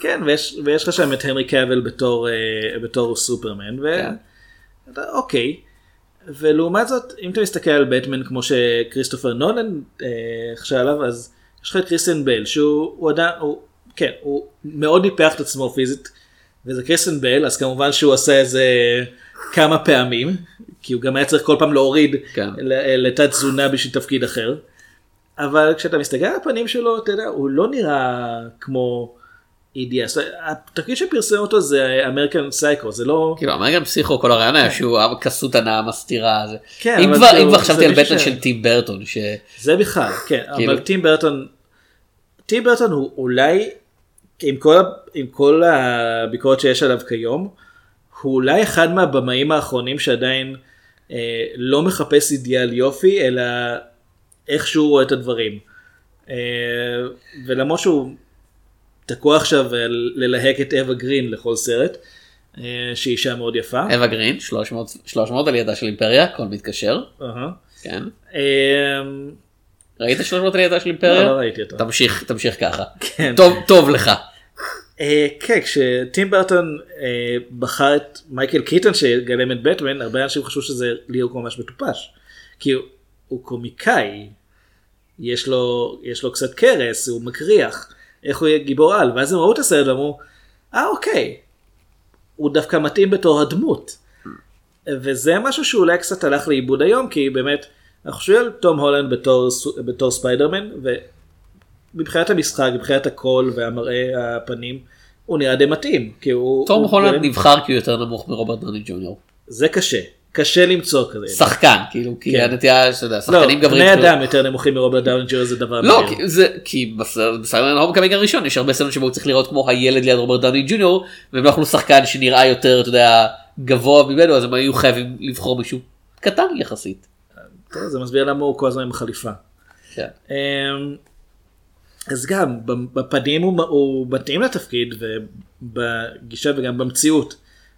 כן, ויש, ויש לך שם את הנרי קאבל בתור, אה, בתור סופרמן, ו... כן. ולעומת זאת, אם אתה מסתכל על בטמן כמו שכריסטופר נולן אה, חשב עליו, אז יש לך את קריסטן בל, שהוא הוא עדיין, הוא, כן, הוא מאוד ניפח את עצמו פיזית, וזה קריסטן בל, אז כמובן שהוא עשה את זה כמה פעמים, כי הוא גם היה צריך כל פעם להוריד כן. לתת תזונה בשביל תפקיד אחר. אבל כשאתה מסתכל על הפנים שלו, אתה יודע, הוא לא נראה כמו אידיאס. התפקיד שפרסם אותו זה American Psycho, זה לא... כאילו אמריקן פסיכו כל הרעיון היה שהוא כסות נאה מסתירה. כן, אם אבל כבר כאילו, אם כבר חשבתי על ש- של טים ברטון ש... זה בכלל, כן, כאילו- אבל טים ברטון, טים ברטון הוא אולי, עם כל, עם כל הביקורת שיש עליו כיום, הוא אולי אחד מהבמאים האחרונים שעדיין אה, לא מחפש אידיאל יופי, אלא איך שהוא רואה את הדברים. אה, ולמרות שהוא תקוע עכשיו על ללהק את אווה גרין לכל סרט, אה, שהיא אישה מאוד יפה. אווה גרין 300 300 על ידה של אימפריה הכל מתקשר. אהה. כן. אה, ראית 300 על ידה של לא, אימפריה? לא ראיתי אותו. תמשיך תמשיך ככה. כן. טוב טוב לך. אה, כן, כשטים ברטון אה, בחר את מייקל קיטון שגלם את בטמן, הרבה אנשים חשבו שזה ליהוק ממש מטופש. כי הוא קומיקאי, יש לו, יש לו קצת כרס, הוא מקריח, איך הוא יהיה גיבור על, ואז הם ראו את הסרט ואמרו, אה אוקיי, הוא דווקא מתאים בתור הדמות. וזה משהו שאולי קצת הלך לאיבוד היום, כי באמת, אנחנו חושבים על תום הולנד בתור, בתור ספיידרמן, ומבחינת המשחק, מבחינת הקול והמראה הפנים, הוא נראה די מתאים. כי הוא, תום הוא הולנד באמת- נבחר כי הוא יותר נמוך מרוברט דוני ג'וניור. זה קשה, קשה למצוא כזה. שחקן כאילו כי כן. הנטייה שאתה יודע לא, שחקנים גברים. בני כאילו- אדם יותר נמוכים מרוברט דאוני ג'וניור זה דבר לא. כי זה כי בסרט בסרט הומקאמינג הראשון יש הרבה סצנות שבו הוא צריך לראות כמו הילד ליד רוברט דאוני ג'וניור והם לא יכלו שחקן שנראה יותר אתה יודע גבוה ממנו אז הם היו חייבים לבחור מישהו קטן יחסית. טוב, זה מסביר למה הוא כל הזמן עם חליפה. כן. אמ, אז גם בפנים הוא, הוא מתאים לתפקיד ובגישה וגם במציאות.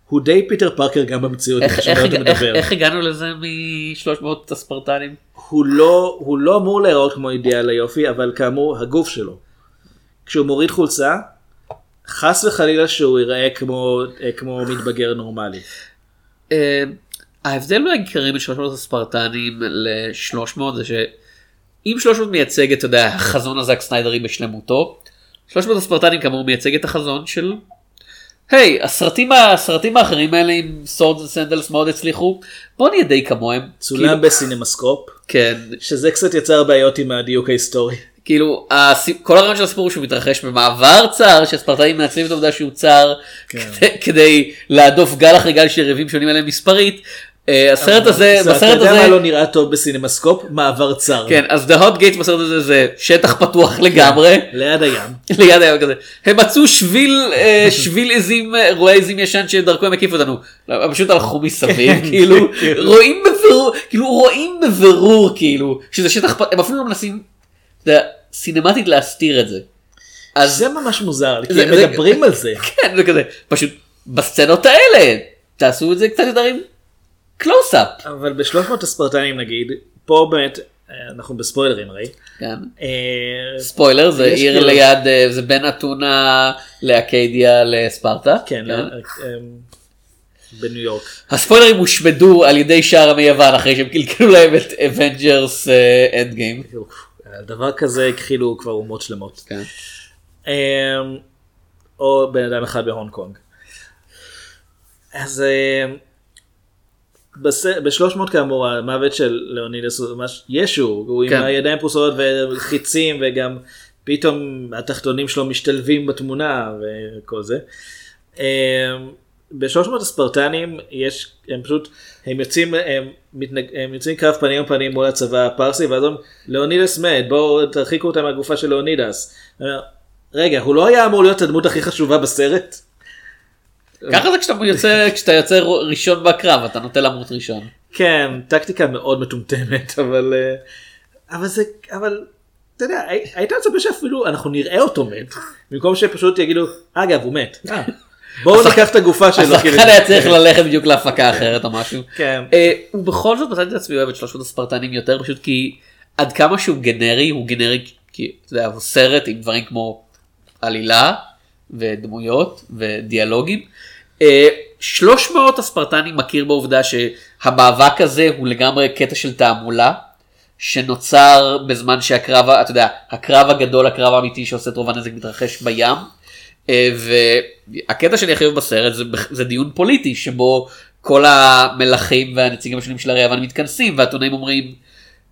הוא די פיטר פארקר גם במציאות. איך- איך איך- איך- הגענו לזה מ-300 הספרטנים? הוא לא, הוא לא אמור להיראות כמו אידיאל היופי, אבל כאמור, הגוף שלו. כשהוא מוריד חולצה, חס וחלילה שהוא ייראה כמו, אה, כמו מתבגר נורמלי. ההבדל העיקרי בין 300 הספרטנים ל-300 זה שאם 300 מייצג אתה יודע, החזון הזאק סניידרי בשלמותו, 300 הספרטנים כאמור מייצג את החזון של היי הסרטים הסרטים האחרים האלה עם swords ו sandals מאוד הצליחו בוא נהיה די כמוהם. צולם כאילו- בסינמסקופ, כן שזה קצת יצר בעיות עם הדיוק ההיסטורי. כאילו כל הרעיון של הסיפור הוא שהוא מתרחש במעבר צר שהספרטנים מנצלים את העובדה שהוא צר כן. כדי- כדי להדוף גל אחרי גל של יריבים שונים עליונים מספרית. אה, הסרט הזה אז אתה בסרט יודע מה הזה לא נראה טוב בסינמסקופ? מעבר צר. כן אז The Hot Gates בסרט הזה זה שטח פתוח לגמרי ליד הים. ליד הים כזה הם מצאו שביל אה, שביל עזים אה, רועה עזים ישן שדרכו הם הקיפו אותנו לא, הם פשוט הלכו מסביב כאילו רואים בבירור כאילו רואים בבירור כאילו שזה שטח הם אפילו לא מנסים אתה יודע, סינמטית להסתיר את זה. אז זה ממש מוזר, כי הם מדברים על זה. כן זה כזה פשוט בסצנות האלה תעשו את זה קצת יותר עם קלוסאפ. אבל בשלוש מאות הספרטנים נגיד, פה באמת, אה, אנחנו בספוילרים הרי. כן. ספוילר זה עיר כאילו- ליד אה, זה בין אתונה לאקדיה לספרטה. כן, בניו יורק. הספוילרים הושמדו על ידי שאר עמי יוון אחרי שהם קלקלו להם את Avengers Endgame. דבר כזה הכחידו כבר אומות שלמות. כן. אמ, או בן אדם אחד בהונג קונג. אז ב-300 כאמור המוות של לאונידס הוא ממש ישו, הוא כן. עם הידיים פרוסות וחיצים וגם פתאום התחתונים שלו משתלבים בתמונה וכל זה. ב-300 הספרטנים יש, הם פשוט, הם יוצאים, הם, מתנג, הם יוצאים קרב פנים על פנים מול הצבא הפרסי ואז אומרים לאונידס מת בואו תרחיקו אותם מהגופה של לאונידס. רגע הוא לא היה אמור להיות הדמות הכי חשובה בסרט? ככה זה כשאתה יוצא כשאתה יוצא ראשון בקרב אתה נוטה למות ראשון. כן טקטיקה מאוד מטומטמת אבל אה, אבל זה אבל אתה יודע הי- היית מצפה שאפילו אנחנו נראה אותו מת במקום שפשוט יגידו אגב הוא מת. אה, בואו ניקח את הגופה שלו. כאילו. השחקן היה צריך ללכת בדיוק להפקה אחרת או משהו. כן. אה, ובכל זאת מצאתי את עצמי אוהב את שלושת הספרטנים יותר פשוט כי עד כמה שהוא גנרי הוא גנרי כי אתה יודע, הוא סרט עם דברים כמו עלילה ודמויות ודיאלוגים. אה, 300 הספרטנים מכיר בעובדה שהמאבק הזה הוא לגמרי קטע של תעמולה שנוצר בזמן שהקרב, אתה יודע, הקרב הגדול, הקרב האמיתי שעושה את רוב הנזק מתרחש בים. אה, והקטע שאני הכי אוהב בסרט זה, זה דיון פוליטי שבו כל המלכים והנציגים השונים של הרי יוון מתכנסים והעיתונאים אומרים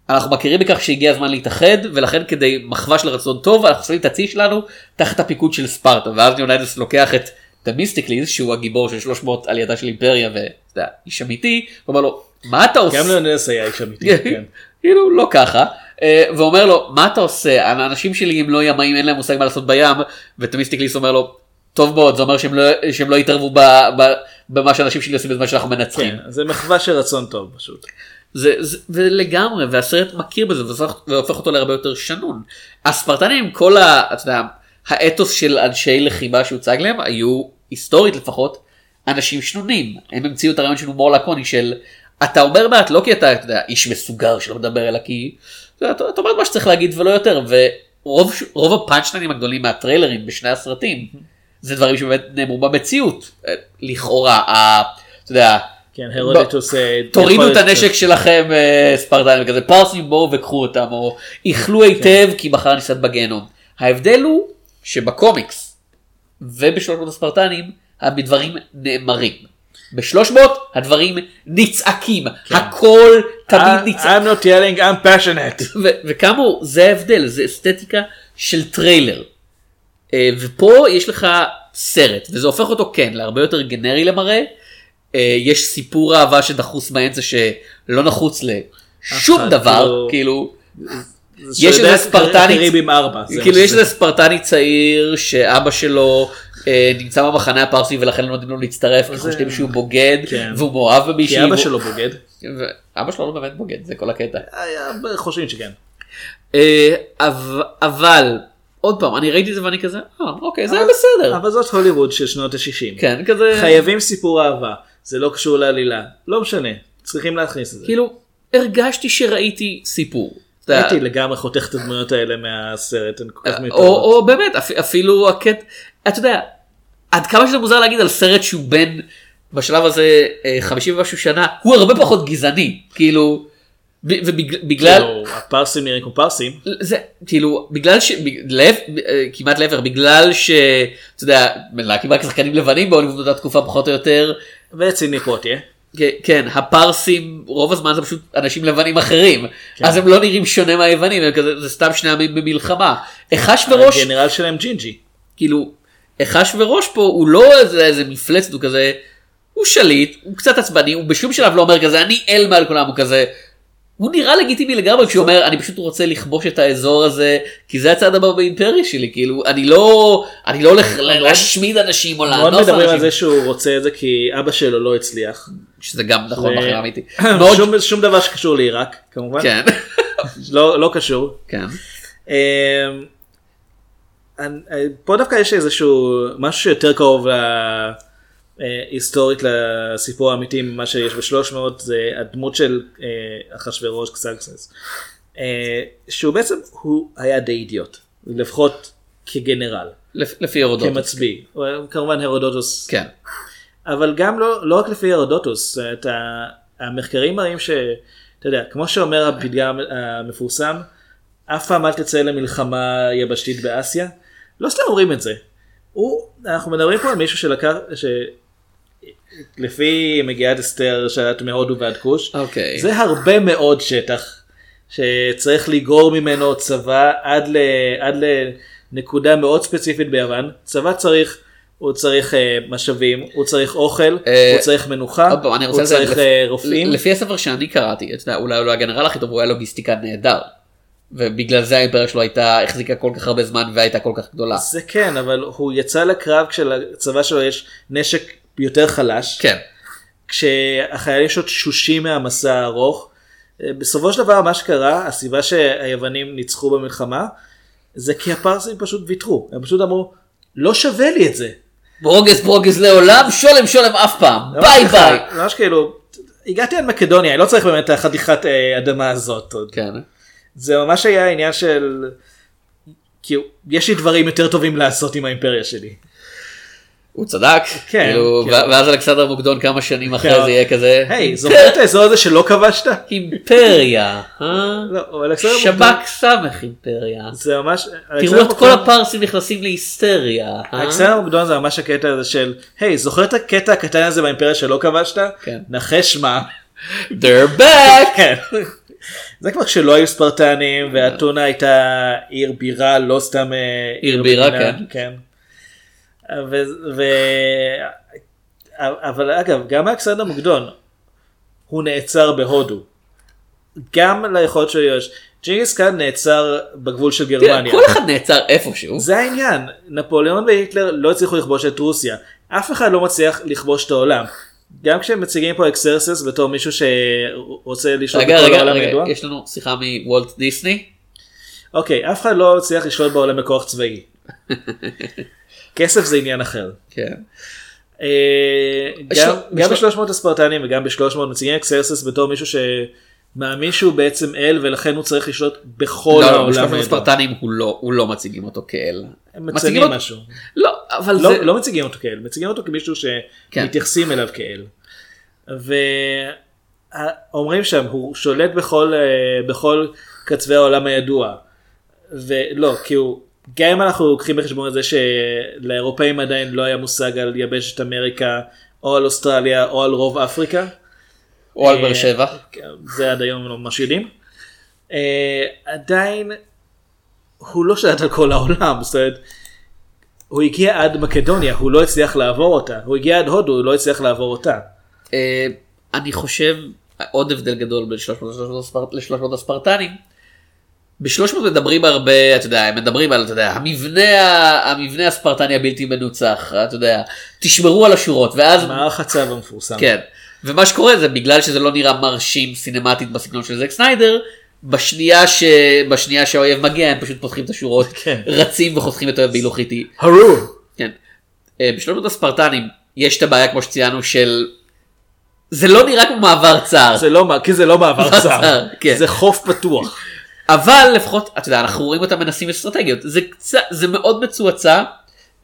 אנחנו מכירים בכך שהגיע הזמן להתאחד ולכן כדי מחווה של רצון טוב אנחנו שמים את הצי שלנו תחת הפיקוד של ספרטה ואז לאונידס לוקח את תמיסטוקלס שהוא הגיבור של 300 עלייתה של אימפריה ואתה יודע, איש אמיתי ואומר לו מה אתה עושה גם לאונס היה איש אמיתי. כן. כאילו לא ככה אה, ואומר לו מה אתה עושה האנשים שלי הם לא ימאים אין להם מושג מה לעשות בים ותמיסטוקלס אומר לו טוב מאוד זה אומר שהם לא, שהם לא יתערבו ב, ב, במה שאנשים שלי עושים בזמן שאנחנו מנצחים. כן, זה מחווה של רצון טוב פשוט. זה, זה, ולגמרי והסרט מכיר בזה והופך אותו להרבה יותר שנון. הספרטנים עם כל ה, אתה יודע, האתוס של אנשי לחימה שהוצג להם היו היסטורית לפחות אנשים שנונים הם המציאו את הרעיון של הומור לקוני של אתה אומר מעט לא כי אתה, אתה יודע, איש מסוגר שלא מדבר אלא כי אתה, אתה, אומר מה שצריך להגיד ולא יותר ורוב רוב הפאנצ'לנים הגדולים מהטריילרים בשני הסרטים זה דברים שבאמת נאמרו במציאות לכאורה ה- אתה יודע. כן, הרודטוס... אה, תורידו את הנשק שלכם אה, ספרטנים וכזה פרסים בואו וקחו אותם או אכלו היטב כי מחר נסעד בגיהנום. ההבדל הוא שבקומיקס ובשלוש הספרטנים הדברים נאמרים. בשלוש מאות הדברים נצעקים הכל תמיד I- נצעק I'm not yelling, I'm passionate. וכאמור זה ההבדל זה אסתטיקה של טריילר. אה, ופה יש לך סרט וזה הופך אותו כן להרבה יותר גנרי למראה. אה, יש סיפור אהבה שדחוס באמצע שלא נחוץ לשום דבר כאילו- כאילו יש איזה. זה כאילו יש. איזה ספרטני צעיר שאבא שלו אה, נמצא במחנה הפרסי ולכן לא נותנים לו להצטרף כי חושבים שהוא בוגד כן. והוא מאוהב במישהי. כי אבא שלו בוגד. ואבא שלו לא באמת בוגד זה כל הקטע. היה- חושבים שכן. אה, אבל- אבל עוד פעם אני ראיתי את זה ואני כזה אה, אוקיי זה היה בסדר. אבל זאת הוליווד של שנות ה-60. כן כזה חייבים סיפור אהבה. זה לא קשור לעלילה. לא משנה. צריכים להכניס את זה. כאילו הרגשתי שראיתי סיפור. אתה הייתי לגמרי חותך את הדמויות האלה מהסרט. הן כל כך או, מיותרות. או באמת אפ, אפילו הקט אתה יודע עד כמה שזה מוזר להגיד על סרט שהוא בן בשלב הזה אה, 50 ומשהו שנה הוא הרבה פחות גזעני כאילו ובגלל כאילו, הפרסים נראים כמו פרסים. זה כאילו בגלל ש... אה, כמעט להפך בגלל שאתה יודע להקים רק שחקנים לבנים בהוליווד באותה תקופה פחות או יותר וציני פוטיה. כן, כן הפרסים רוב הזמן זה פשוט אנשים לבנים אחרים אז הם לא נראים שונה מהיוונים הם כזה זה סתם שני עמים במלחמה. אחשוורוש הגנרל שלהם ג'ינג'י. כאילו אחשוורוש פה הוא לא איזה, איזה מפלצת הוא כזה הוא שליט הוא קצת עצבני הוא בשום שלב לא אומר כזה אני אל מעל כולם הוא כזה. הוא נראה לגיטימי לגמרי כשהוא אומר אני פשוט רוצה לכבוש את האזור הזה כי זה הצעד הבא באימפריה שלי כאילו אני לא אני לא הולך להשמיד אנשים או מאוד לאנוס מדברים על אנשים זה שהוא רוצה את זה כי אבא שלו לא הצליח. שזה גם נכון בחיים אמיתי. שום- דבר שקשור לעיראק כמובן. כן לא לא קשור. כן אמ, פה דווקא יש איזשהו משהו שיותר קרוב היסטורית לסיפור האמיתי ממה שיש בשלוש מאות זה הדמות של אה, אחשוורוש קסקסס אה, שהוא בעצם הוא היה די אידיוט לפחות כגנרל לפ- לפי הרודות. כמצביא כמובן הרודוטוס כן. אבל גם לא, לא רק לפי הרודוטוס, המחקרים מראים שאתה יודע, כמו שאומר הפתגם המפורסם, אף פעם אל תצא למלחמה יבשתית באסיה, לא סתם אומרים את זה. הוא, אנחנו מדברים פה על מישהו שלקח, שלפי מגיעת אסתר שלט מהודו ועד כוש, אוקיי. זה הרבה מאוד שטח שצריך לגרור ממנו צבא עד, ל, עד לנקודה מאוד ספציפית ביוון. צבא צריך, הוא צריך אה, משאבים, הוא צריך אוכל, אה, הוא צריך מנוחה, עוד פעם, אני רוצה הוא צריך לפ- אה, רופאים. לפי הספר שאני קראתי, אתה יודע, אולי הוא לא הגנרל הכי טוב, הוא היה לוגיסטיקה נהדר. ובגלל זה האימפריה שלו הייתה, החזיקה כל כך הרבה זמן והייתה כל כך גדולה. זה כן, אבל הוא יצא לקרב כשלצבא שלו יש נשק יותר חלש, כן. כשהחיילים שלו תשושים מהמסע הארוך. אה, בסופו של דבר מה שקרה, הסיבה שהיוונים ניצחו במלחמה, זה כי הפרסים פשוט ויתרו, הם פשוט אמרו, לא שווה לי את זה. ברוגז ברוגז לעולם, שולם שולם אף פעם. ביי ביי. ממש כאילו, הגעתי עד מקדוניה, אני לא צריך באמת את החתיכת אה, אדמה הזאת עוד. כן. זה ממש היה עניין של... כאילו, יש לי דברים יותר טובים לעשות עם האימפריה שלי. הוא צדק, כן, כאילו, כן. ואז אלכסנדר מוקדון כמה שנים אחרי כן. זה יהיה כזה, היי, זוכר את האזור הזה שלא כבשת? אימפריה, אה? לא, שב"כ סמך אימפריה. זה ממש... תראו את כל הפרסים נכנסים להיסטריה. אה? אלכסנדר מוקדון זה ממש הקטע הזה של, היי, זוכר את הקטע הקטן הזה באימפריה שלא כבשת? כן. נחש מה. They're back! כן. זה כבר כשלא היו ספרטנים ואתונה הייתה עיר בירה לא סתם אה, עיר בירה, מדינה, כן. ו, ו... אבל אגב גם אלכסנדר מוקדון הוא נעצר בהודו. גם ליכולת שלו יש. ג'ינגיס קאן נעצר בגבול של תראה, גרמניה. כל אחד נעצר איפשהו. זה העניין, נפוליאון והיטלר לא הצליחו לכבוש את רוסיה, אף אחד לא מצליח לכבוש את העולם. גם כשהם מציגים פה אקסרסס בתור מישהו שרוצה לשלוט בכל רגע, העולם רגע, הידוע, יש לנו שיחה מוולט דיסני. אוקיי, אף אחד לא הצליח לשלוט בעולם בכוח צבאי. כסף זה עניין אחר. כן. אה, יש גם- לו- גם יש לו- ב-300 הספרטנים וגם ב-300 מציגים אקסרסס בתור מישהו שמאמין שהוא בעצם אל ולכן הוא צריך לשלוט בכל לא, לא, העולם בשלושת הידוע. הספרטנים הוא לא, לא מציגים אותו כאל. הם מציגים משהו. לא, אבל לא, זה... לא מציגים אותו כאל, מציגים אותו כמישהו כן. שמתייחסים אליו כאל. ואומרים שם, הוא שולט בכל, אה, בכל קצווי העולם הידוע. ולא, כי הוא, גם אם אנחנו לוקחים בחשבון את זה שלאירופאים עדיין לא היה מושג על יבשת אמריקה, או על אוסטרליה, או על רוב אפריקה, או על אה, באר שבע. זה עד היום לא ממש יודעים. אה, עדיין הוא לא שולט על כל העולם, זאת אומרת, הוא הגיע עד מקדוניה, הוא לא הצליח לעבור אותה, הוא הגיע עד הודו, הוא לא הצליח לעבור אותה. אה, אני חושב עוד הבדל גדול בין 300 ל-300 הספרטנים. ב-300 מדברים הרבה, אתה יודע, הם מדברים על, אתה יודע, המבנה, המבנה הספרטני הבלתי מנוצח, אתה יודע, תשמרו על השורות, ואז, מערך הצו המפורסם. כן, ומה שקורה זה בגלל שזה לא נראה מרשים סינמטית בסגנון של זק סניידר, בשנייה, ש... בשנייה שהאויב מגיע הם פשוט פותחים את השורות, כן. רצים וחותכים את האויב בהילוך איטי. הרו! כן. אה, בשלונות הספרטנים יש את הבעיה כמו שציינו של זה לא נראה כמו מעבר צר זה לא, כי זה לא מעבר צר, כן. זה חוף פתוח. אבל לפחות אתה יודע אנחנו רואים אותם מנסים אסטרטגיות זה קצת זה מאוד מצועצע.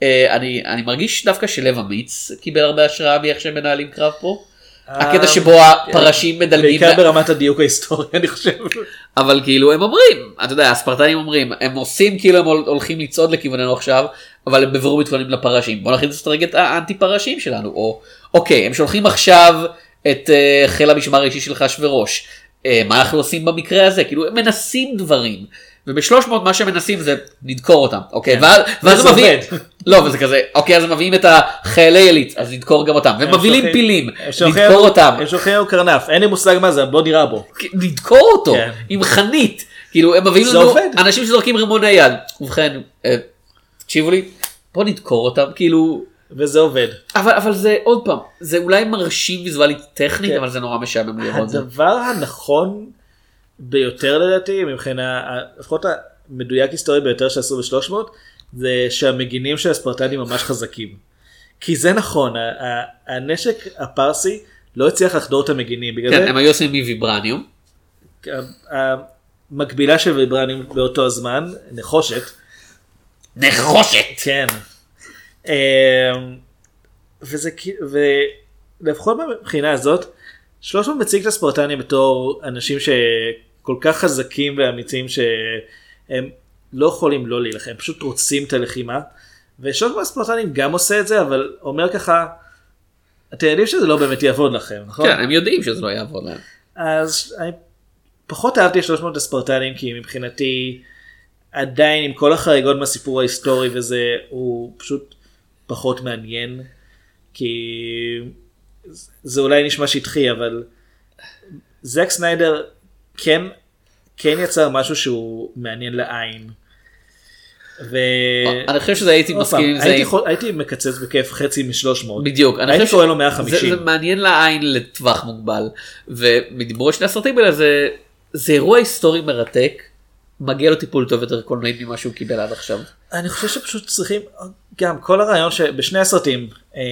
אה, אני אני מרגיש דווקא שלב אמיץ קיבל הרבה השראה מאיך שהם מנהלים קרב פה. הקטע שבו הפרשים מדלגים בעיקר ברמת הדיוק ההיסטורי אני חושב. אבל כאילו הם אומרים אתה יודע הספרטנים אומרים הם עושים כאילו הם הול- הולכים לצעוד לכיווננו עכשיו אבל הם בבירור מתכוננים לפרשים בוא נכניס את אסטרטגיית האנטי פרשים שלנו או אוקיי הם שולחים עכשיו את אה, חיל המשמר האישי של אחשוורוש אה, מה אנחנו עושים במקרה הזה כאילו הם מנסים דברים. וב-300 מה שהם מנסים זה לדקור אותם אוקיי ואז ואז הם מביאים. לא וזה כזה אוקיי אז מביאים את החיילי עילית אז נדקור גם אותם והם מבהילים שולחים- פילים נדקור אותם הם שולחים לנו קרנף, אין לי מושג מה זה, בוא נירה בו. לדקור אותו כן. עם חנית כאילו הם מביאים לנו. אנשים שזורקים רימוני יד ובכן אה, תקשיבו לי בוא נדקור אותם כאילו וזה עובד. אבל אבל זה עוד פעם זה אולי מרשים ויזואלית טכנית כן. אבל זה נורא משעמם לראות את זה. הדבר הנכון ביותר לדעתי מבחינה לפחות המדויק היסטורי ביותר שעשו ב-300 זה שהמגינים של הספרטנים ממש חזקים. כי זה נכון ה- ה- הנשק הפרסי לא הצליח לחדור את המגינים בגלל כן, זה הם היו עושים מוויברניום המקבילה של ויברנים באותו הזמן נחושת נחושת כן. אמ, וזה כאילו, ולפחות מבחינה הזאת, 300 מציג את הספרטנים בתור אנשים שכל כך חזקים ואמיצים שהם לא יכולים לא להילחם, פשוט רוצים את הלחימה. ו-300 הספרטנים גם עושה את זה, אבל אומר ככה, אתם יודעים שזה לא באמת יעבוד לכם, נכון? כן הם יודעים שזה לא יעבוד להם. אז אני פחות אהבתי את 300 הספרטנים כי מבחינתי עדיין עם כל החריגות מהסיפור ההיסטורי וזה הוא פשוט פחות מעניין כי זה אולי נשמע שטחי אבל זק סניידר כן כן יצר משהו שהוא מעניין לעין. ו... אני חושב שזה הייתי מסכים עם זה. הייתי, יכול- הייתי מקצץ בכיף חצי מ-300. בדיוק, אני הייתי קורא לו 150. זה, זה מעניין לעין לטווח מוגבל, ומדיברו שני הסרטים האלה זה, זה אירוע היסטורי מרתק, מגיע לו טיפול טוב יותר קולנועית ממה שהוא קיבל עד עכשיו. אני חושב שפשוט צריכים גם כל הרעיון שבשני הסרטים אה,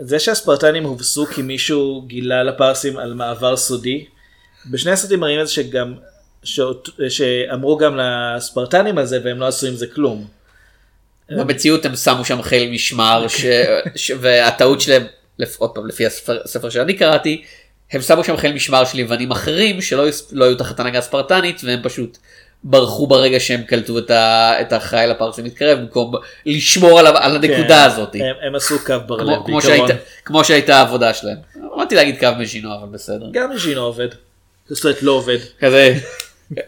זה שהספרטנים הובסו כי מישהו גילה לפרסים על מעבר סודי בשני הסרטים מראים את זה שגם שאות- שאמרו גם לספרטנים על זה והם לא עשו עם זה כלום. במציאות הם שמו שם חיל משמר ש... ש... והטעות שלהם. עוד פעם לפי הספר, שאני קראתי, הם שמו שם חיל משמר של יוונים אחרים שלא לא היו תחת הנהגה ספרטנית והם פשוט ברחו ברגע שהם קלטו את, ה... את החיל הפרסי מתקרב במקום לשמור על. על הנקודה כן, הזאת. הם, הם עשו קו בר לב כמו, בעיקרון. שהייתה, כמו שהייתה העבודה שלהם. אמרתי להגיד קו מז'ינו אבל בסדר. גם ז'ינו עובד. זאת אומרת לא עובד. כזה.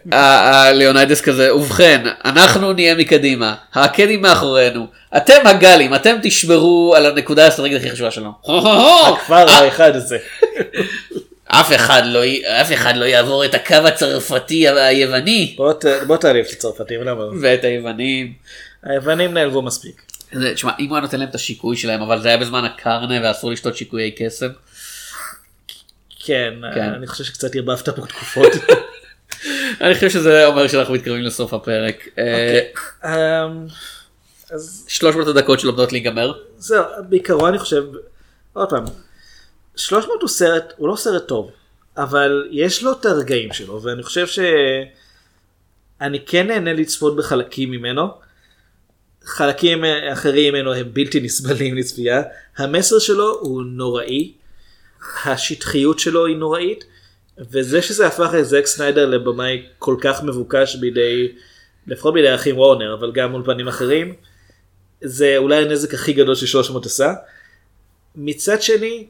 ליאוניידס כזה ובכן אנחנו נהיה מקדימה הקדים מאחורינו אתם הגלים אתם תשמרו על הנקודה האסטרטגית הכי חשובה שלנו. הכפר האחד הזה. אף אחד לא אף אחד לא יעבור את הקו הצרפתי היווני בוא ת- בוא תעליב את הצרפתים למה? ואת היוונים. היוונים נעלבו מספיק. זה- תשמע אם הוא היה נותן להם את השיקוי שלהם אבל זה היה בזמן הקרנה ואסור לשתות שיקויי קסם. כן, כן. אני חושב שקצת ערבבת פה תקופות. אני חושב שזה אומר שאנחנו מתקרבים לסוף הפרק. אה, אמ, אז 300 הדקות שעומדות להיגמר. זהו, בעיקרון אני חושב, עוד פעם, 300 הוא סרט, הוא לא סרט טוב, אבל יש לו את הרגעים שלו, ואני חושב שאני כן נהנה לצפות בחלקים ממנו. חלקים אחרים ממנו הם בלתי נסבלים לצפייה. המסר שלו הוא נוראי, השטחיות שלו היא נוראית, וזה שזה הפך את זק סניידר לבמאי כל כך מבוקש בידי, לפחות בידי האחים וורנר, אבל גם אולפנים אחרים, זה אולי הנזק הכי גדול ש-300 עשה. מצד שני,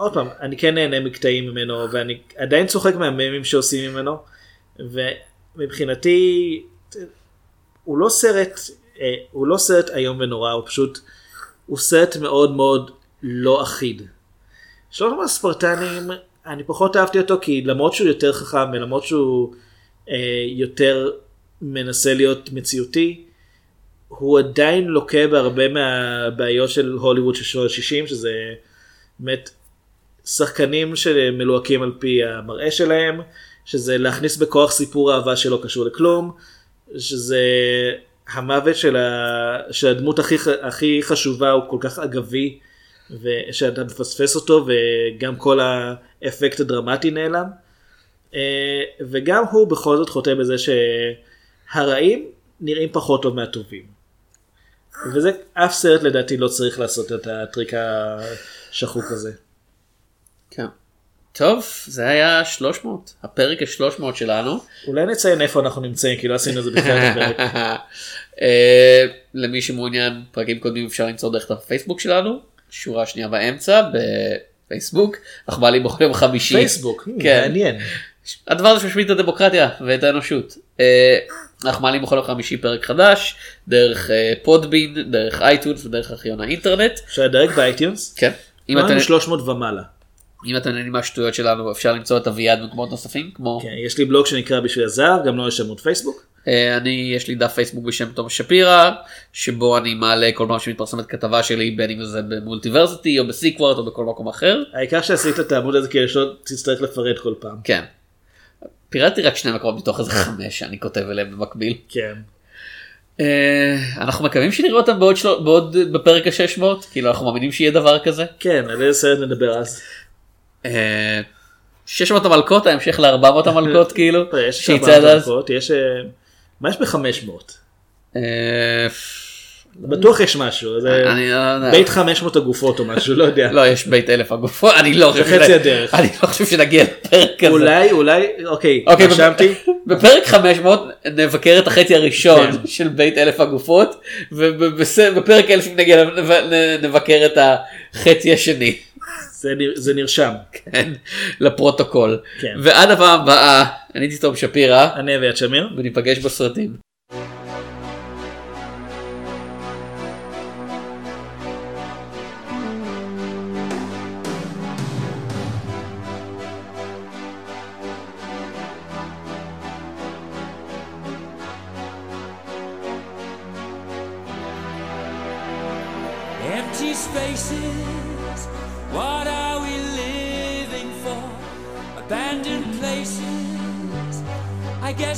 עוד פעם, אני כן נהנה מקטעים ממנו, ואני עדיין צוחק מהממים שעושים ממנו, ומבחינתי, הוא לא סרט, אה, הוא לא סרט איום ונורא, הוא פשוט, הוא סרט מאוד מאוד לא אחיד. שלוש מהספרטנים, אני פחות אהבתי אותו, כי למרות שהוא יותר חכם, ולמרות שהוא אה, יותר מנסה להיות מציאותי, הוא עדיין לוקה בהרבה מהבעיות של הוליווד של שנות ה-60, שזה באמת שחקנים שמלוהקים על פי המראה שלהם, שזה להכניס בכוח סיפור אהבה שלא קשור לכלום, שזה המוות של, ה... של הדמות הכי, הכי חשובה הוא כל כך אגבי, ושאתה מפספס אותו וגם כל האפקט הדרמטי נעלם. אה, וגם הוא בכל זאת חוטא בזה שהרעים נראים פחות טוב מהטובים. וזה אף סרט לדעתי לא צריך לעשות את הטריק השחוק הזה. כן. טוב זה היה 300 הפרק ה-300 שלנו. אולי נציין איפה אנחנו נמצאים כי לא עשינו את זה בתחילת הפרק. אה, למי שמעוניין פרקים קודמים אפשר למצוא דרך הפייסבוק שלנו שורה שנייה באמצע בפייסבוק אנחנו מעלים בכל יום חמישי. פייסבוק, כן. מעניין. הדבר הזה שמשמיד את הדמוקרטיה ואת האנושות. אה, אנחנו מעלים בכל יום חמישי פרק חדש דרך אה, Podbean דרך iTunes ודרך ארכיון האינטרנט. אפשר לדרג ב iTunes? כן. אם אתם 300 ומעלה. אם אתם נהנים מהשטויות שלנו אפשר למצוא את אביעד במקומות נוספים כמו כן, יש לי בלוג שנקרא בשביל הזהב, גם לא יש עמוד פייסבוק. אה, אני יש לי דף פייסבוק בשם תום שפירא שבו אני מעלה כל פעם שמתפרסמת כתבה שלי בין אם זה ב Multiversity או ב Sequart או בכל מקום אחר. העיקר שעשית את העמוד הזה כדי שלא תצטרך לפרט כל פעם. כן. פירטתי רק שני מקומות מתוך איזה חמש שאני כותב אליהם במקביל. כן. אה, אנחנו מקווים שנראה אותם בעוד, של... בעוד בפרק ה-600 כאילו אנחנו מאמינים שיהיה דבר כזה. כן, על איזה סרט נדבר אז. אה, 600 המלכות ההמשך ל-400 המלכות כאילו. יש שיצא עד אז. דקות, יש... אה, מה יש ב-500? אה, בטוח יש משהו, זה לא. בית 500 הגופות או משהו, לא יודע. לא יש בית אלף הגופות אני לא חושב הדרך. אני לא חושב שנגיע לפרק כזה. אולי, אולי, אוקיי, אוקיי, רשמתי. בפרק 500 נבקר את החצי הראשון כן. של בית אלף הגופות ובפרק 1000 נגיע נ- נבקר את החצי השני זה נר- זה נרשם. כן, לפרוטוקול כן. ועד הפעם הבאה אני הייתי תום שפירא אני אביעד שמיר. וניפגש בסרטים.